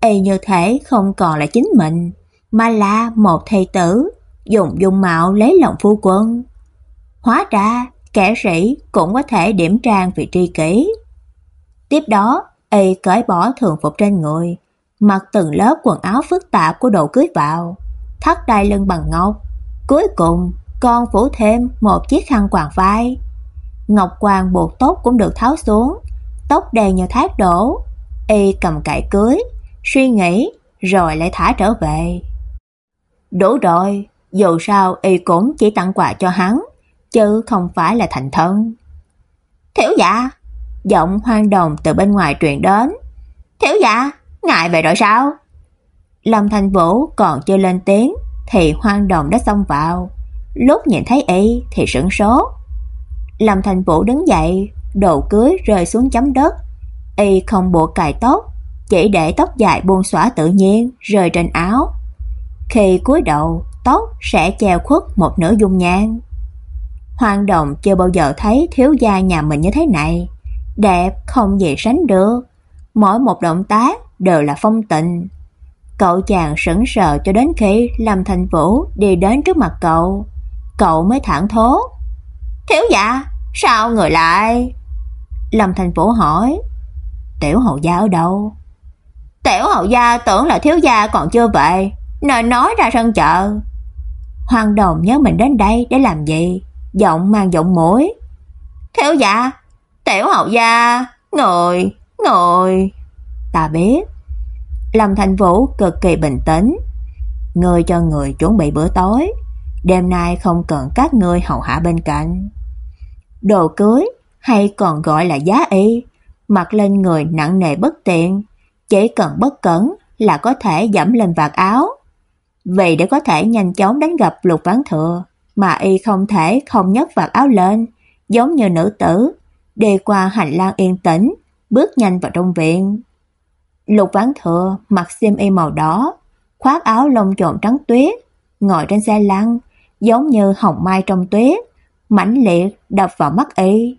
Y như thể không còn là chính mình, mà là một thầy tử, dùng dung mạo lấy lòng phu quân. Hóa ra, kẻ sĩ cũng có thể điểm trang vị tri kỷ. Tiếp đó, y cởi bỏ thường phục trên người, mặc từng lớp quần áo phức tạp của đồ cưới vào, thắt đai lưng bằng ngọc, cuối cùng còn phủ thêm một chiếc khăn quàng vai. Ngọc quàng buộc tóc cũng được tháo xuống, tóc đen như thác đổ. Y cầm cải cưới, suy nghĩ rồi lại thả trở về. Đủ rồi, dù sao y cũng chỉ tặng quà cho hắn, chứ không phải là thành thân. Thiếu dạ, giọng hoang đồng từ bên ngoài truyền đến. Thiếu dạ, ngài về rồi sao? Lâm Thành Vũ còn chưa lên tiếng thì hoang đồng đã xông vào. Lúc nhìn thấy y thì sửng sốt. Lâm Thành Vũ đứng dậy, đồ cưới rơi xuống chấm đất. Y không buộc cài tóc, chỉ để tóc dài buông xõa tự nhiên rơi trên áo. Khi cúi đầu, tóc sẽ che khuất một nửa dung nhan. Hoàng Đồng chưa bao giờ thấy thiếu gia nhà mình như thế này, đẹp không gì sánh được. Mỗi một động tác đều là phong tình. Cậu chàng sững sờ cho đến khi Lâm Thành Vũ đi đến trước mặt cậu, cậu mới thẳng thốt: "Thiếu gia, sao người lại?" Lâm Thành Vũ hỏi: "Tiểu hậu gia ở đâu?" "Tiểu hậu gia tưởng là thiếu gia còn chưa về, nên nói ra sân chợ." Hoàng Đồng nhớ mình đến đây để làm gì? Giọng mang giọng mũi. "Thiếu gia, tiểu hậu gia, ngồi, ngồi." Ta biết. Lâm Thành Vũ cực kỳ bình tĩnh. Người cho người chuẩn bị bữa tối, đêm nay không cần các ngươi hầu hạ bên cạnh. Đồ cưới hay còn gọi là giá y, mặc lên người nặng nề bất tiện, chỉ cần bất cẩn là có thể dẫm lên vạt áo. Vì để có thể nhanh chóng đánh gặp Lục Vãn Thừa, mà y không thể không nhấc vạt áo lên, giống như nữ tử, đi qua hành lang yên tĩnh, bước nhanh vào trong viện. Lục Vãn Thừa mặc xiêm y màu đỏ, khoác áo lông trộn trắng tuyết, ngồi trên xe lăn, giống như hồng mai trong tuyết, mãnh liệt đập vào mắt y.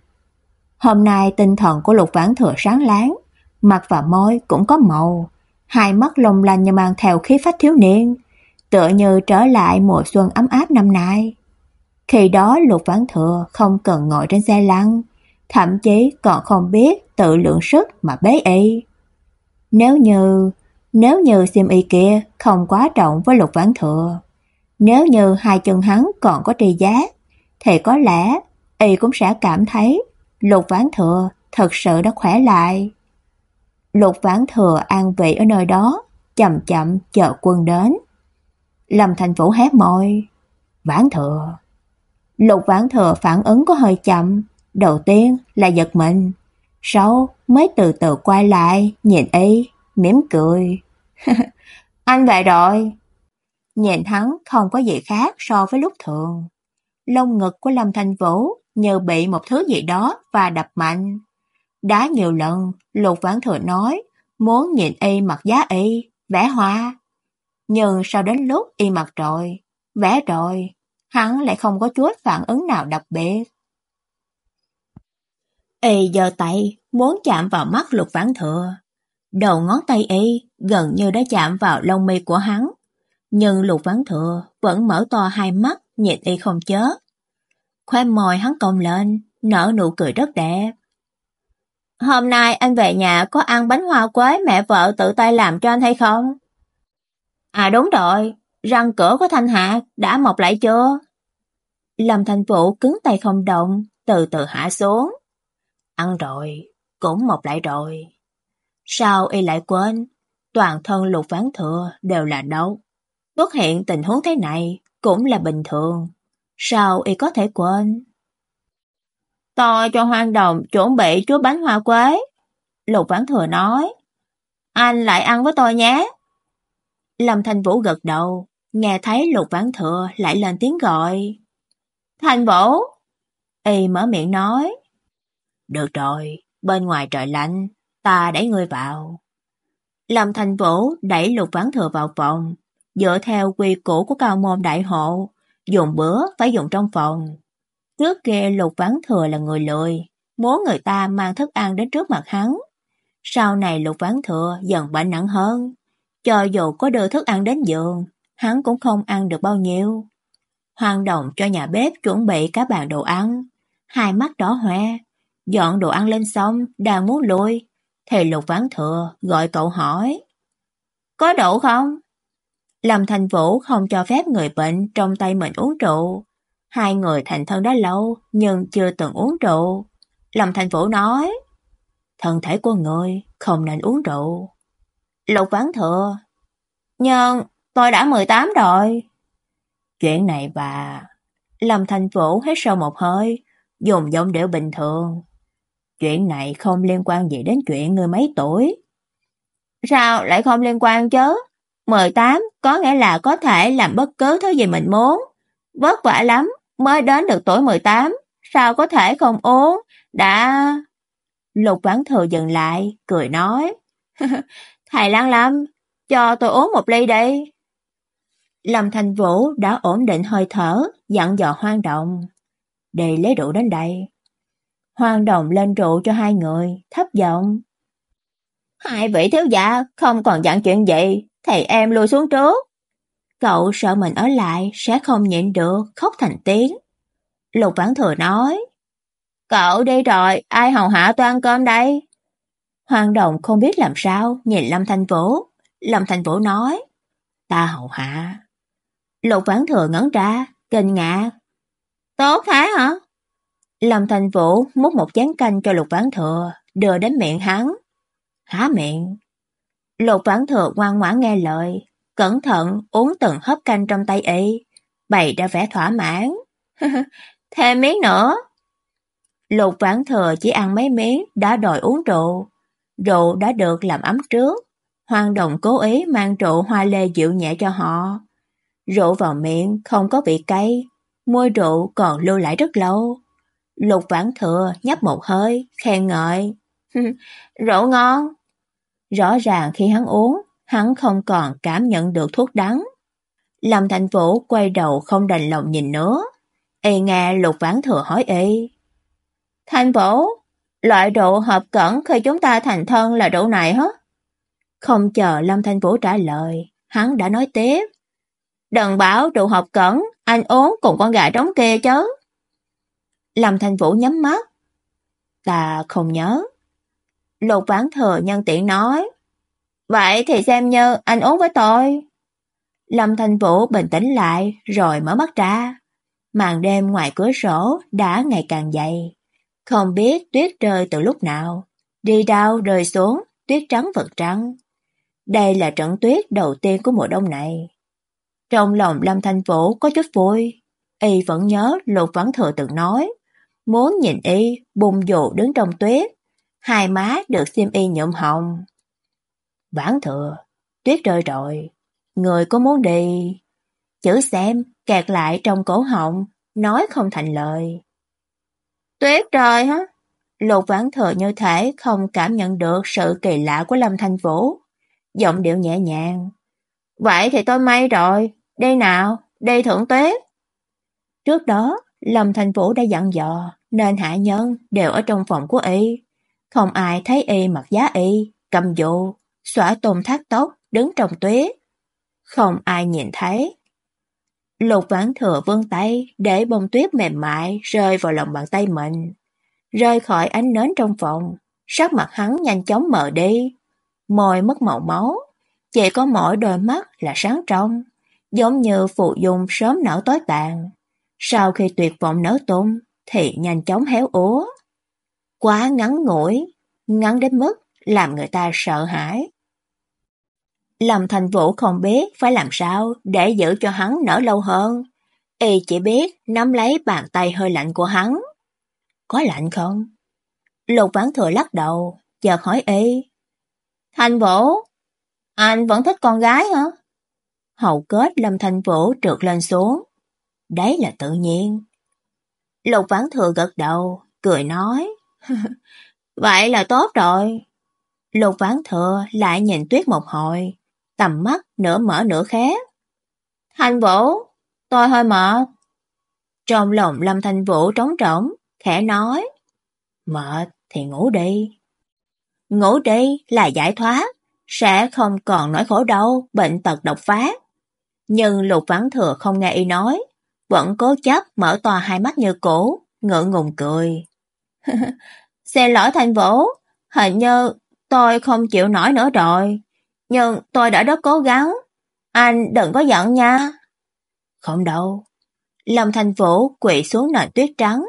Hôm nay tinh thần của Lục Vãn Thừa sáng láng, mặt và môi cũng có màu, hai mắt long lanh như mang theo khí phách thiếu niên, tựa như trở lại mùa xuân ấm áp năm nay. Khi đó Lục Vãn Thừa không cần ngồi trên xe lăn, thậm chí còn không biết tự lượng sức mà bế y. Nếu như, nếu như xem y kia không quá trọng với Lục Vãn Thừa, nếu như hai chân hắn còn có tri giá, thì có lẽ y cũng sẽ cảm thấy Lục Vãn Thừa thật sự đã khỏe lại. Lục Vãn Thừa an vị ở nơi đó, chậm chậm chờ quân đến. Lâm Thành Vũ hét môi, "Vãn Thừa." Lục Vãn Thừa phản ứng có hơi chậm, đầu tiên là giật mình, sau mới từ từ quay lại, nhìn y, mỉm cười. "Anh về rồi." Nhìn hắn không có gì khác so với lúc thường. Lông ngực của Lâm Thanh Vũ như bị một thứ gì đó và đập mạnh. Đã nhiều lần, Lục Vãn Thừa nói muốn nhìn y mặc giá y, vẽ hoa. Nhưng sau đến lúc y mặc rồi, vẽ rồi, hắn lại không có chút phản ứng nào đặc biệt. Y giơ tay, muốn chạm vào mắt Lục Vãn Thừa. Đầu ngón tay y gần như đã chạm vào lông mi của hắn. Nhưng Lục ván Thừa vẫn mở to hai mắt, nhìn y không chớp. Khoe môi hắn cong lên, nở nụ cười rất đẹp. Hôm nay anh về nhà có ăn bánh hoa quế mẹ vợ tự tay làm cho anh hay không? À đúng rồi, răng cửa của Thanh Hạ đã mọc lại chưa? Lâm Thành Vũ cứng tay không động, từ từ hạ xuống. Ăn rồi, cũng mọc lại rồi. Sao y lại quên? Toàn thân lục ván thừa đều là đau. Xuất hiện tình huống thế này cũng là bình thường. Sao y có thể quên? Tôi cho hoang đồng chuẩn bị chút bánh hoa quế. Lục Vãn Thừa nói. Anh lại ăn với tôi nhé. Lâm Thanh Vũ gật đầu, nghe thấy Lục Vãn Thừa lại lên tiếng gọi. Thanh Vũ! Y mở miệng nói. Được rồi, bên ngoài trời lạnh, ta đẩy ngươi vào. Lâm Thanh Vũ đẩy Lục Vãn Thừa vào phòng, dựa theo quy củ của cao môn đại hộ, dùng bữa phải dùng trong phòng. Trước kia Lục Vãn Thừa là người lười, muốn người ta mang thức ăn đến trước mặt hắn. Sau này Lục Vãn Thừa dần bệnh nặng hơn, cho dù có đưa thức ăn đến giường, hắn cũng không ăn được bao nhiêu. Hoàng Đồng cho nhà bếp chuẩn bị các bàn đồ ăn, hai mắt đỏ hoe, dọn đồ ăn lên xong, đang muốn lui, thì Lục Vãn Thừa gọi cậu hỏi. Có đủ không? Lâm Thành Vũ không cho phép người bệnh trong tay mình uống rượu. Hai người thành thân đã lâu nhưng chưa từng uống rượu. Lâm Thành Vũ nói, thân thể của người không nên uống rượu. Lục Vãn Thừa, nhưng tôi đã 18 rồi. Chuyện này bà... Lâm Thành Vũ hết sâu một hơi, dùng giọng điệu bình thường. Chuyện này không liên quan gì đến chuyện người mấy tuổi. Sao lại không liên quan chứ? 18 có nghĩa là có thể làm bất cứ thứ gì mình muốn. Vất vả lắm, mới đến được tuổi 18, sao có thể không uống, đã... Lục Vãn Thừa dừng lại, cười nói. Thầy Lan Lâm, cho tôi uống một ly đi. Lâm Thành Vũ đã ổn định hơi thở, dặn dò hoang động. Đi lấy rượu đến đây. Hoang động lên rượu cho hai người, thấp giọng. Hai vị thiếu gia không còn dặn chuyện gì, thì em lùi xuống trước. Cậu sợ mình ở lại sẽ không nhịn được, khóc thành tiếng. Lục Vãn Thừa nói, Cậu đi rồi, ai hầu hạ tôi ăn cơm đây? Hoàng Đồng không biết làm sao, nhìn Lâm Thanh Vũ. Lâm Thanh Vũ nói, ta hầu hạ. Lục Vãn Thừa ngẩn ra, kinh ngạc. Tốt thế hả? Lâm Thanh Vũ múc một chén canh cho Lục Vãn Thừa, đưa đến miệng hắn. Há miệng. Lục Vãn Thừa ngoan ngoãn nghe lời, cẩn thận uống từng hớp canh trong tay y, bày ra vẻ thỏa mãn. Thêm miếng nữa. Lục Vãn Thừa chỉ ăn mấy miếng đã đòi uống rượu. Rượu đã được làm ấm trước. Hoàng Đồng cố ý mang rượu hoa lê dịu nhẹ cho họ. Rượu vào miệng không có vị cay, môi rượu còn lưu lại rất lâu. Lục Vãn Thừa nhấp một hơi, khen ngợi. rượu ngon. Rõ ràng khi hắn uống, hắn không còn cảm nhận được thuốc đắng. Lâm Thành Vũ quay đầu không đành lòng nhìn nữa. Ê nghe Lục Vãn Thừa hỏi y. Thành Vũ, loại độ hợp cẩn khi chúng ta thành thân là độ này hả? Không chờ Lâm Thanh Vũ trả lời, hắn đã nói tiếp. Đừng bảo độ hợp cẩn, anh uống cùng con gà trống kia chứ. Lâm Thanh Vũ nhắm mắt. Ta không nhớ. Lục Vãn Thừa nhân tiện nói. Vậy thì xem như anh uống với tôi. Lâm Thanh Vũ bình tĩnh lại rồi mở mắt ra. Màn đêm ngoài cửa sổ đã ngày càng dày. Không biết tuyết rơi từ lúc nào. Đi đâu rơi xuống, tuyết trắng vật trắng. Đây là trận tuyết đầu tiên của mùa đông này. Trong lòng Lâm Thanh Vũ có chút vui. Y vẫn nhớ Lục Vãn Thừa từng nói. Muốn nhìn Y bùng dồ đứng trong tuyết. Hai má được xiêm Y nhuộm hồng. Vãn Thừa, tuyết rơi rồi. Người có muốn đi? Chữ xem, kẹt lại trong cổ họng, nói không thành lời. Tuyết rơi hả? Lục vãn thừa như thể không cảm nhận được sự kỳ lạ của Lâm Thanh Vũ. Giọng điệu nhẹ nhàng. Vậy thì tôi may rồi. Đây nào, đây thưởng tuyết. Trước đó, Lâm Thanh Vũ đã dặn dò, nên hạ nhân đều ở trong phòng của y. Không ai thấy y mặc giá y, cầm dụ, xõa tôm thác tóc, đứng trong tuyết. Không ai nhìn thấy. Lục vãn thừa vươn tay để bông tuyết mềm mại rơi vào lòng bàn tay mình. Rơi khỏi ánh nến trong phòng, sắc mặt hắn nhanh chóng mờ đi. Môi mất màu máu, chỉ có mỗi đôi mắt là sáng trong, giống như phụ dung sớm nở tối tàn. Sau khi tuyệt vọng nở tung, thì nhanh chóng héo úa. Quá ngắn ngủi, ngắn đến mức làm người ta sợ hãi. Lâm Thành Vũ không biết phải làm sao để giữ cho hắn nở lâu hơn. Y chỉ biết nắm lấy bàn tay hơi lạnh của hắn. Có lạnh không? Lục vãn thừa lắc đầu, chợt hỏi Y. Thành Vũ, anh vẫn thích con gái hả? Hậu kết Lâm Thành Vũ trượt lên xuống. Đấy là tự nhiên. Lục vãn thừa gật đầu, cười nói. Vậy là tốt rồi. Lục vãn thừa lại nhìn tuyết một hồi, tầm mắt nửa mở nửa khép. Thanh Vũ, tôi hơi mệt. Trong lòng Lâm Thanh Vũ trống trống, khẽ nói. Mệt thì ngủ đi. Ngủ đi là giải thoát, sẽ không còn nỗi khổ đau, bệnh tật độc phát. Nhưng Lục Vãn Thừa không nghe y nói, vẫn cố chấp mở to hai mắt như cũ, ngượng ngùng cười. Xin lỗi Thanh Vũ, hình như tôi không chịu nổi nữa rồi, nhưng tôi đã rất cố gắng, anh đừng có giận nha. Không đâu. Lâm Thanh Vũ quỵ xuống nền tuyết trắng,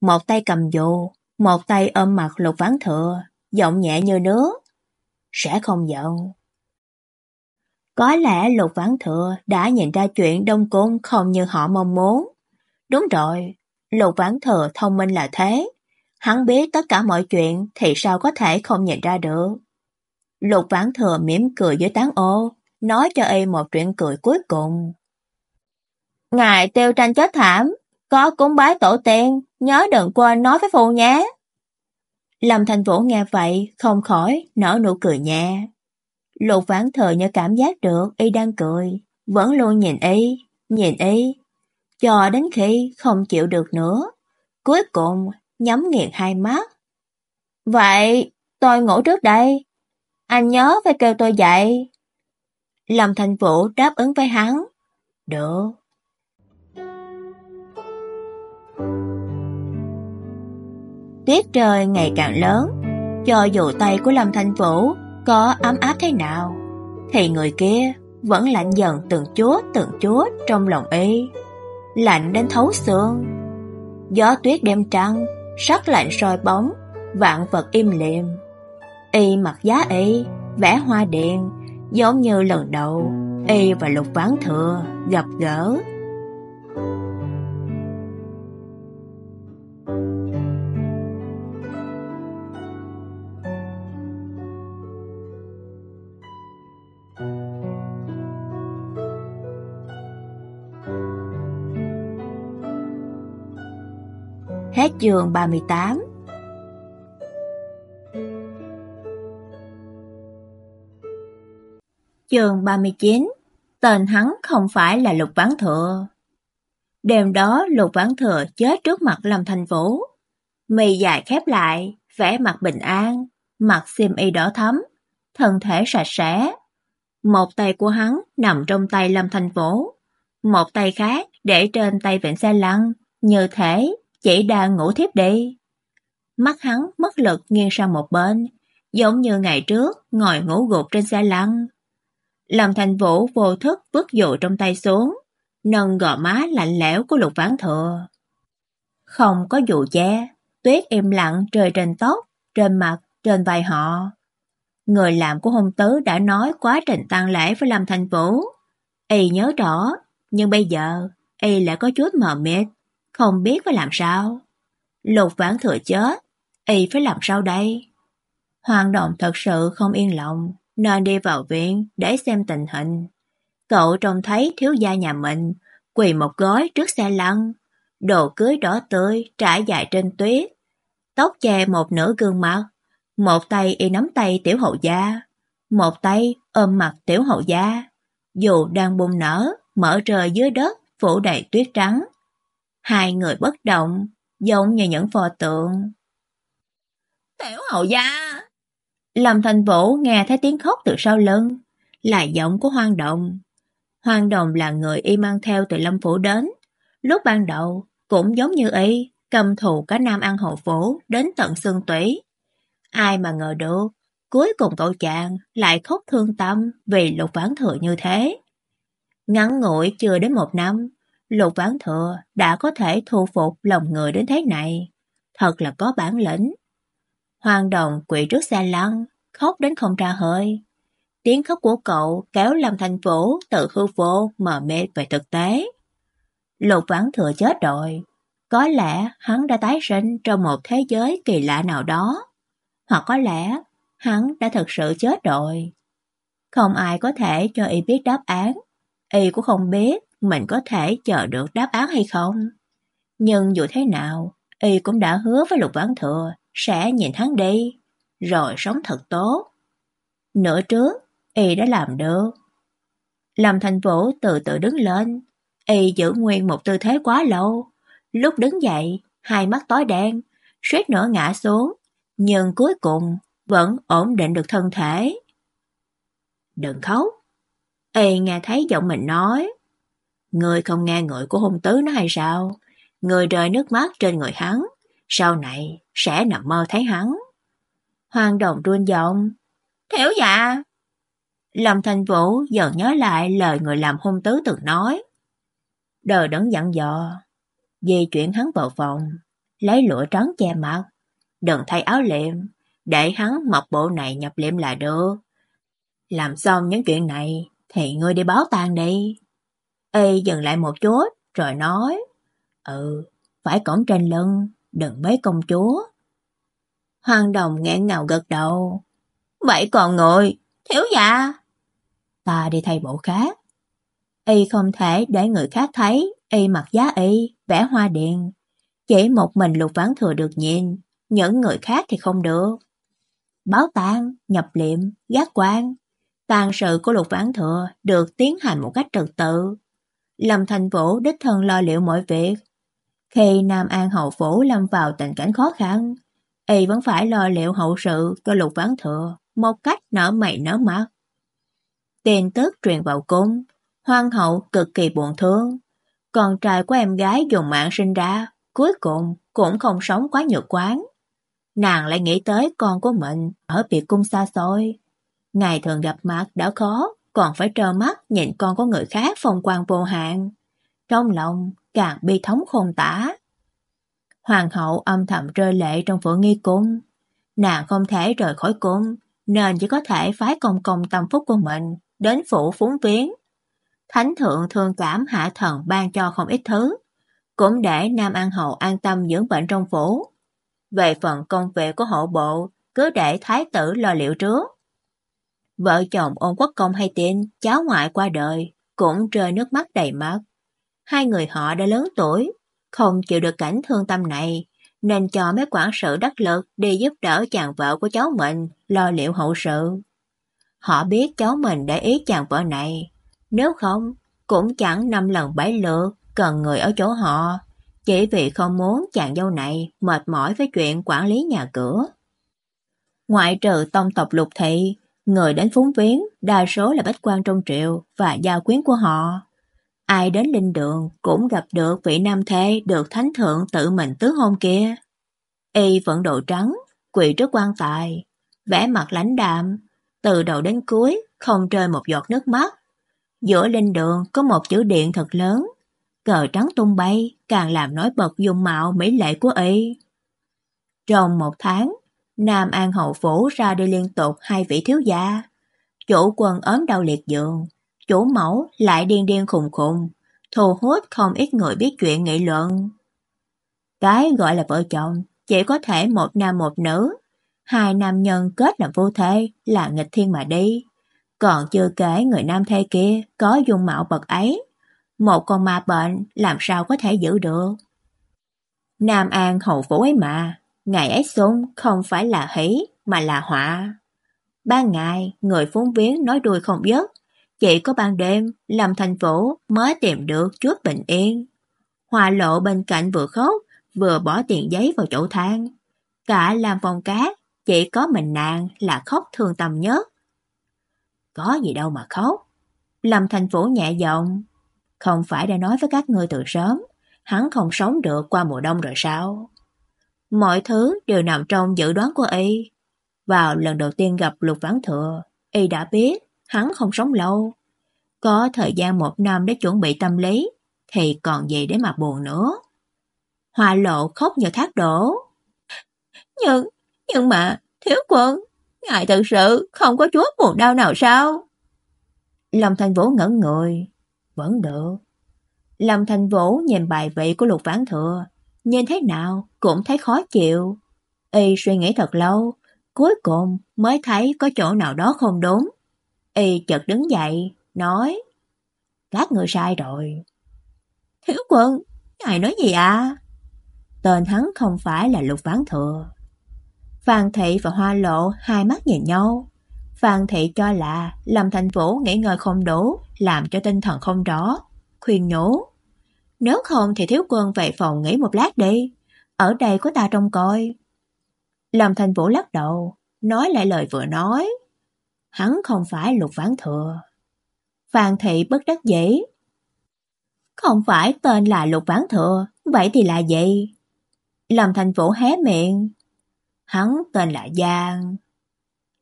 một tay cầm dù, một tay ôm mặt Lục Vãn Thừa, giọng nhẹ như nước. Sẽ không giận. Có lẽ Lục Vãn Thừa đã nhìn ra chuyện Đông Cung không như họ mong muốn. Đúng rồi, Lục Vãn Thừa thông minh là thế. Hắn biết tất cả mọi chuyện thì sao có thể không nhìn ra được. Lục Vãn Thừa mỉm cười với tán ô, nói cho y một chuyện cười cuối cùng. Ngài tiêu tranh chết thảm, có cúng bái tổ tiên, nhớ đừng quên nói với phụ nhé. Lâm Thành Vũ nghe vậy, không khỏi, nở nụ cười nhẹ. Lục vãn thờ như cảm giác được y đang cười, vẫn luôn nhìn y, nhìn y, cho đến khi không chịu được nữa. Cuối cùng, nhắm nghiền hai mắt. Vậy, tôi ngủ trước đây. Anh nhớ phải kêu tôi dậy. Lâm Thành Vũ đáp ứng với hắn. Được. Tuyết trời ngày càng lớn, cho dù tay của Lâm Thanh Vũ có ấm áp thế nào, thì người kia vẫn lạnh dần từng chút từng chút trong lòng y, lạnh đến thấu xương. Gió tuyết đêm trăng, sắc lạnh soi bóng, vạn vật im lìm. Y mặc giá y, vẽ hoa đèn, giống như lần đầu y và Lục Vãn Thừa gặp gỡ. Hết chương 38 Chương 39 Tên hắn không phải là Lục Vãn Thừa. Đêm đó Lục Vãn Thừa chết trước mặt Lâm Thành Vũ. Mì dài khép lại, vẻ mặt bình an Mặt xiêm y đỏ thắm Thân thể sạch sẽ. Một tay của hắn nằm trong tay Lâm Thành Vũ Một tay khác để trên tay vịnh xe lăn Như thể chỉ đang ngủ thiếp đi. Mắt hắn mất lực nghiêng sang một bên, giống như ngày trước ngồi ngủ gục trên xe lăn. Lâm Thành Vũ vô thức vứt dụ trong tay xuống, nâng gò má lạnh lẽo của lục ván thừa. Không có dù che, tuyết im lặng rơi trên tóc, trên mặt, trên vai họ. Người làm của hôn tứ đã nói quá trình tăng lễ với Lâm Thành Vũ. Y nhớ rõ, nhưng bây giờ Y lại có chút mờ mịt không biết phải làm sao. Lục vãn thừa chết, y phải làm sao đây? Hoàng động thật sự không yên lòng, nên đi vào viện để xem tình hình. Cậu trông thấy thiếu gia nhà mình, quỳ một gói trước xe lăn, đồ cưới đỏ tươi trải dài trên tuyết, tóc che một nửa gương mặt, một tay y nắm tay tiểu hậu gia, một tay ôm mặt tiểu hậu gia, dù đang bùng nở, mở trời dưới đất, phủ đầy tuyết trắng. Hai người bất động, giống như những pho tượng. Tiểu hậu gia! Lâm Thành Vũ nghe thấy tiếng khóc từ sau lưng, là giọng của Hoang Đồng. Hoang Đồng là người y mang theo từ Lâm Phủ đến. Lúc ban đầu, cũng giống như y, cầm thù cả Nam An Hậu Phủ đến tận xương tủy. Ai mà ngờ được, cuối cùng cậu chàng lại khóc thương tâm vì lục vãn thừa như thế. Ngắn ngủi chưa đến một năm, Lục Vãn Thừa đã có thể thu phục lòng người đến thế này. Thật là có bản lĩnh. Hoàng đồng quỳ trước xe lăn, khóc đến không ra hơi. Tiếng khóc của cậu kéo Lâm Thành Vũ tự hư vô mờ mê về thực tế. Lục Vãn Thừa chết rồi. Có lẽ hắn đã tái sinh trong một thế giới kỳ lạ nào đó. Hoặc có lẽ hắn đã thực sự chết rồi. Không ai có thể cho y biết đáp án. Y cũng không biết mình có thể chờ được đáp án hay không. Nhưng dù thế nào, y cũng đã hứa với Lục Vãn Thừa sẽ nhìn hắn đi, rồi sống thật tốt. Nửa trước, y đã làm được. Lâm Thành Vũ từ từ đứng lên, y giữ nguyên một tư thế quá lâu. Lúc đứng dậy, hai mắt tối đen, suýt nữa ngã xuống, nhưng cuối cùng vẫn ổn định được thân thể. Đừng khóc. Y nghe thấy giọng mình nói. Người không nghe người của hung tứ nó hay sao? Người rơi nước mắt trên người hắn, sau này sẽ nằm mơ thấy hắn. Hoàng đồng run giọng. Thiếu dạ. Lâm Thanh Vũ dần nhớ lại lời người làm hung tứ từng nói. Đờ đẫn dặn dò. Di chuyển hắn vào phòng, lấy lụa trắng che mặt. Đừng thay áo liệm, để hắn mặc bộ này nhập liệm là được. Làm xong những chuyện này thì ngươi đi báo tang đi. Y dừng lại một chút rồi nói. Ừ, phải cổng trên lưng, đừng bế công chúa. Hoàng đồng nghẹn ngào gật đầu. Vậy còn người, thiếu dạ. Ta đi thay bộ khác. Y không thể để người khác thấy Y mặc giá Y, vẽ hoa điện. Chỉ một mình lục ván thừa được nhìn, những người khác thì không được. Báo tang, nhập liệm, gác quan, tàn sự của lục ván thừa được tiến hành một cách trật tự. Lâm Thành Vũ đích thân lo liệu mọi việc. Khi Nam An hậu phủ lâm vào tình cảnh khó khăn, y vẫn phải lo liệu hậu sự cho lục ván thừa một cách nở mày nở mặt. Tin tức truyền vào cung, hoàng hậu cực kỳ buồn thương. Con trai của em gái dùng mạng sinh ra, cuối cùng cũng không sống quá nhược quán. Nàng lại nghĩ tới con của mình ở biệt cung xa xôi. Ngày thường gặp mặt đã khó, còn phải trơ mắt nhìn con của người khác phong quang vô hạn. Trong lòng càng bi thống khôn tả. Hoàng hậu âm thầm rơi lệ trong phượng nghi cung. Nàng không thể rời khỏi cung, nên chỉ có thể phái công công tâm phúc của mình đến phủ phúng viếng. Thánh thượng thương cảm hạ thần ban cho không ít thứ, cũng để Nam An Hậu an tâm dưỡng bệnh trong phủ. Về phần công việc của hộ bộ, cứ để thái tử lo liệu trước. Vợ chồng ôn quốc công hay tin cháu ngoại qua đời, cũng rơi nước mắt đầy mắt. Hai người họ đã lớn tuổi, không chịu được cảnh thương tâm này, nên cho mấy quản sự đắc lực đi giúp đỡ chàng vợ của cháu mình lo liệu hậu sự. Họ biết cháu mình để ý chàng vợ này, nếu không cũng chẳng năm lần bảy lượt cần người ở chỗ họ, chỉ vì không muốn chàng dâu này mệt mỏi với chuyện quản lý nhà cửa. Ngoại trừ tông tộc lục thị, người đến phúng viếng đa số là bách quan trong triệu và gia quyến của họ. Ai đến linh đường cũng gặp được vị nam thê được thánh thượng tự mình tứ hôn kia. Y vẫn độ trắng, quỳ trước quan tài, vẻ mặt lãnh đạm, từ đầu đến cuối không rơi một giọt nước mắt. Giữa linh đường có một chữ điện thật lớn, cờ trắng tung bay càng làm nổi bật dung mạo mỹ lệ của y. Trong một tháng, Nam An Hậu Phủ ra đi liên tục hai vị thiếu gia. Chủ quân ốm đau liệt giường, chủ mẫu lại điên điên khùng khùng, thu hút không ít người biết chuyện nghị luận. Cái gọi là vợ chồng chỉ có thể một nam một nữ, hai nam nhân kết làm vô thê là nghịch thiên mà đi. Còn chưa kể người nam thê kia có dung mạo bậc ấy, một con ma bệnh làm sao có thể giữ được. Nam An hậu phủ ấy mà, ngày ấy xuống không phải là hỷ mà là họa. Ban ngày, người phóng viếng nói đuôi không dứt, chỉ có ban đêm, làm thành phố mới tìm được chút bình yên. Hòa lộ bên cạnh vừa khóc, vừa bỏ tiền giấy vào chỗ than. Cả làm phòng cá chỉ có mình nàng là khóc thương tâm nhất. Có gì đâu mà khóc. Lâm thành phố nhẹ giọng. Không phải đã nói với các ngươi từ sớm, hắn không sống được qua mùa đông rồi sao? Mọi thứ đều nằm trong dự đoán của y. Vào lần đầu tiên gặp Lục Vãn Thừa, y đã biết hắn không sống lâu. Có thời gian một năm để chuẩn bị tâm lý, thì còn gì để mà buồn nữa. Hoa lộ khóc như thác đổ. Nhưng, nhưng mà, thiếu quân, ngài thật sự không có chút buồn đau nào sao? Lâm Thanh Vũ ngẩn người. Vẫn được. Lâm Thanh Vũ nhìn bài vị của lục vãn thừa, nhìn thế nào cũng thấy khó chịu. Y suy nghĩ thật lâu, cuối cùng mới thấy có chỗ nào đó không đúng. Y chợt đứng dậy, nói Các người sai rồi. Thiếu quân, ngài nói gì à? Tên hắn không phải là lục vãn thừa. Phan Thị và Hoa Lộ hai mắt nhìn nhau. Phan Thị cho là Lâm Thành Vũ nghỉ ngơi không đủ, làm cho tinh thần không rõ, khuyên nhủ. Nếu không thì thiếu quân về phòng nghỉ một lát đi, ở đây có ta trông coi. Lâm Thành Vũ lắc đầu, nói lại lời vừa nói. Hắn không phải lục ván thừa. Phan Thị bất đắc dĩ. Không phải tên là lục ván thừa, vậy thì là gì? Lâm Thành Vũ hé miệng. Hắn tên là Giang.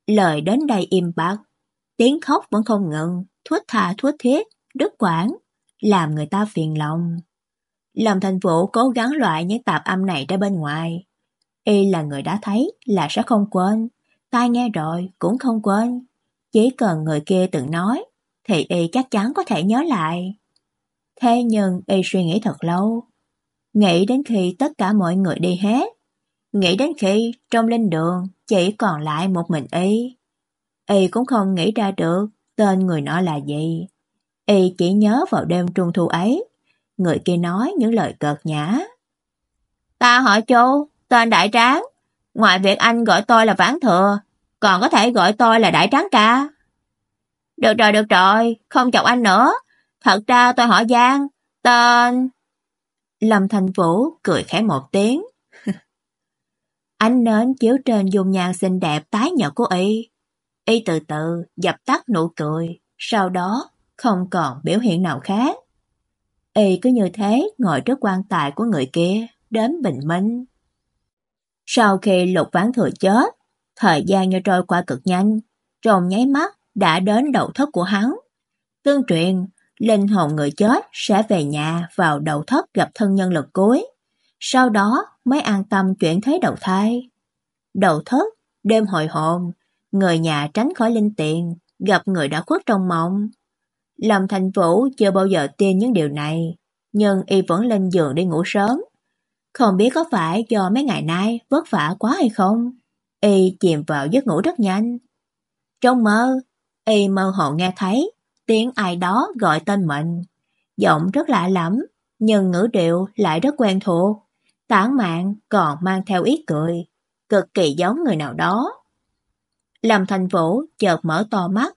Lời đến đây im bặt, tiếng khóc vẫn không ngừng, thuốc thà thuốc thiết, đứt quãng, làm người ta phiền lòng. Lâm Thành Vũ cố gắng loại những tạp âm này ra bên ngoài. Y là người đã thấy là sẽ không quên, tai nghe rồi cũng không quên. Chỉ cần người kia từng nói, thì Y chắc chắn có thể nhớ lại. Thế nhưng Y suy nghĩ thật lâu, nghĩ đến khi tất cả mọi người đi hết, nghĩ đến khi trong linh đường chỉ còn lại một mình Y. Y cũng không nghĩ ra được tên người nọ là gì. Y chỉ nhớ vào đêm trung thu ấy, người kia nói những lời cợt nhã. Ta hỏi Châu, tên Đại Tráng, ngoài việc anh gọi tôi là Vãn Thừa, còn có thể gọi tôi là Đại Tráng ca. Được rồi, được rồi, không chọc anh nữa. Thật ra tôi hỏi Giang, tên... Lâm Thành Vũ cười khẽ một tiếng. Ánh nến chiếu trên dung nhan xinh đẹp tái nhợt của y. Y từ từ dập tắt nụ cười, sau đó không còn biểu hiện nào khác. Y cứ như thế ngồi trước quan tài của người kia, đến bình minh. Sau khi lục ván thừa chết, thời gian như trôi qua cực nhanh, trong nháy mắt đã đến đầu thất của hắn. Tương truyền, linh hồn người chết sẽ về nhà vào đầu thất gặp thân nhân lần cuối, sau đó mới an tâm chuyển thế đầu thai. Đầu thất, đêm hồi hồn, người nhà tránh khỏi linh tiện, gặp người đã khuất trong mộng. Lâm Thành Vũ chưa bao giờ tin những điều này, nhưng y vẫn lên giường đi ngủ sớm. Không biết có phải do mấy ngày nay vất vả quá hay không? Y chìm vào giấc ngủ rất nhanh. Trong mơ, y mơ hồ nghe thấy tiếng ai đó gọi tên mình. Giọng rất lạ lắm, nhưng ngữ điệu lại rất quen thuộc. Tản mạng còn mang theo ý cười, cực kỳ giống người nào đó. Lâm Thành Vũ chợt mở to mắt,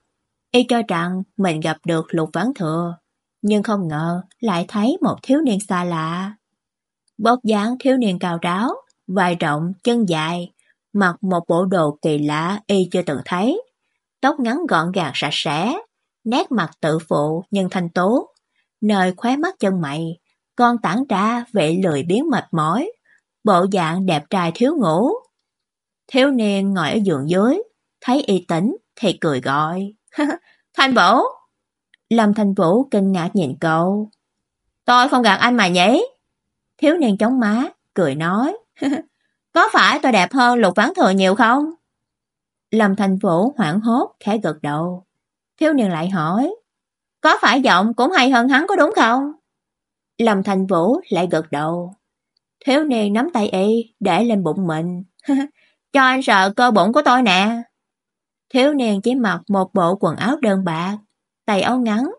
y cho rằng mình gặp được Lục Vãn Thừa, nhưng không ngờ lại thấy một thiếu niên xa lạ. Bốc dáng thiếu niên cao ráo, vai rộng, chân dài, mặc một bộ đồ kỳ lạ y chưa từng thấy. Tóc ngắn gọn gàng sạch sẽ, nét mặt tự phụ nhưng thanh tố, nơi khóe mắt chân mày, con tản ra vẻ lười biến mệt mỏi, bộ dạng đẹp trai thiếu ngủ. Thiếu niên ngồi ở giường dưới, thấy y tỉnh thì cười gọi. Thanh Vũ! Lâm Thanh Vũ kinh ngạc nhìn cậu. Tôi không gạt anh mà nhỉ? Thiếu niên chống má, cười nói. Có phải tôi đẹp hơn lục ván thừa nhiều không? Lâm Thanh Vũ hoảng hốt, khẽ gật đầu. Thiếu niên lại hỏi. Có phải giọng cũng hay hơn hắn có đúng không? Lâm Thanh Vũ lại gật đầu. Thiếu niên nắm tay y, để lên bụng mình. Cho anh sợ cơ bụng của tôi nè. Thiếu niên chỉ mặc một bộ quần áo đơn bạc, tay áo ngắn.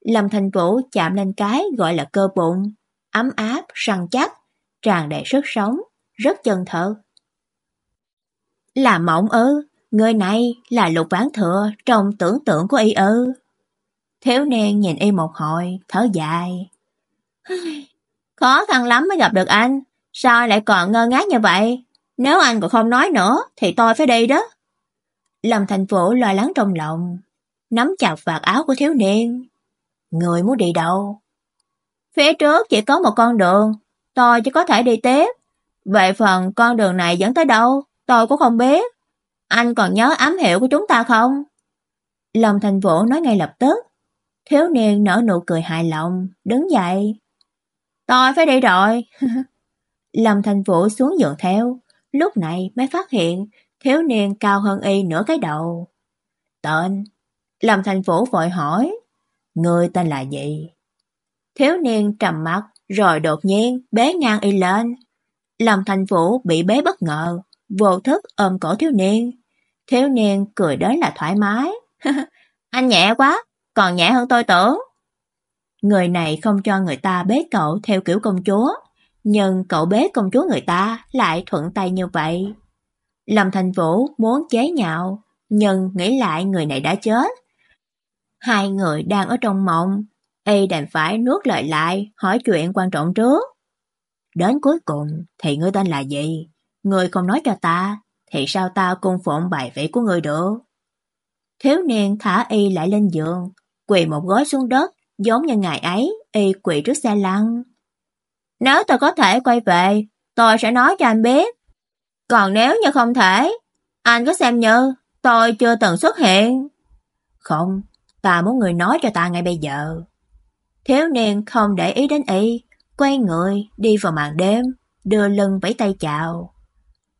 Lâm Thành Vũ chạm lên cái gọi là cơ bụng, ấm áp, săn chắc, tràn đầy sức sống, rất chân thật. Là mộng ư, người này là lục ván thừa trong tưởng tượng của y ư. Thiếu niên nhìn y một hồi, thở dài. Khó khăn lắm mới gặp được anh, sao lại còn ngơ ngác như vậy? Nếu anh còn không nói nữa thì tôi phải đi đó. Lâm Thành Phổ lo lắng trong lòng, nắm chặt vạt áo của thiếu niên. Người muốn đi đâu? Phía trước chỉ có một con đường, tôi chỉ có thể đi tiếp. Về phần con đường này dẫn tới đâu, tôi cũng không biết. Anh còn nhớ ám hiệu của chúng ta không? Lâm Thành Vũ nói ngay lập tức. Thiếu niên nở nụ cười hài lòng, đứng dậy. Tôi phải đi rồi. Lâm Thành Vũ xuống giường theo, lúc này mới phát hiện thiếu niên cao hơn y nửa cái đầu. Tên? Lâm Thành Vũ vội hỏi, người tên là gì? Thiếu niên trầm mặt, rồi đột nhiên bế ngang y lên. Lâm Thành Vũ bị bế bất ngờ, vô thức ôm cổ thiếu niên. Thiếu niên cười đến là thoải mái. Anh nhẹ quá, còn nhẹ hơn tôi tưởng. Người này không cho người ta bế cậu theo kiểu công chúa, nhưng cậu bế công chúa người ta lại thuận tay như vậy. Lâm Thành Vũ muốn chế nhạo, nhưng nghĩ lại người này đã chết. Hai người đang ở trong mộng, y đành phải nuốt lời lại, hỏi chuyện quan trọng trước. Đến cuối cùng thì ngươi tên là gì? Ngươi không nói cho ta, thì sao ta cung phụng bài vị của ngươi được? Thiếu niên thả y lại lên giường, quỳ một gối xuống đất, giống như ngày ấy, y quỳ trước xe lăn. Nếu tôi có thể quay về, tôi sẽ nói cho anh biết. Còn nếu như không thể, anh có xem như tôi chưa từng xuất hiện. Không, ta muốn người nói cho ta ngay bây giờ. Thiếu niên không để ý đến y, quay người đi vào màn đêm, đưa lưng vẫy tay chào.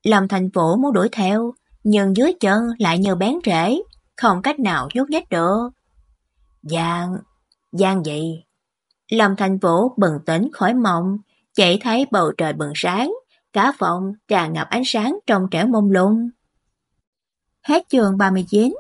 Lâm Thành Vũ muốn đuổi theo, nhưng dưới chân lại như bén rễ, không cách nào nhúc nhích được. Giang, Giang gì? Lâm Thành Vũ bừng tỉnh khỏi mộng, chỉ thấy bầu trời bừng sáng, cả phòng tràn ngập ánh sáng trong trẻo mông lung. Hết chương 39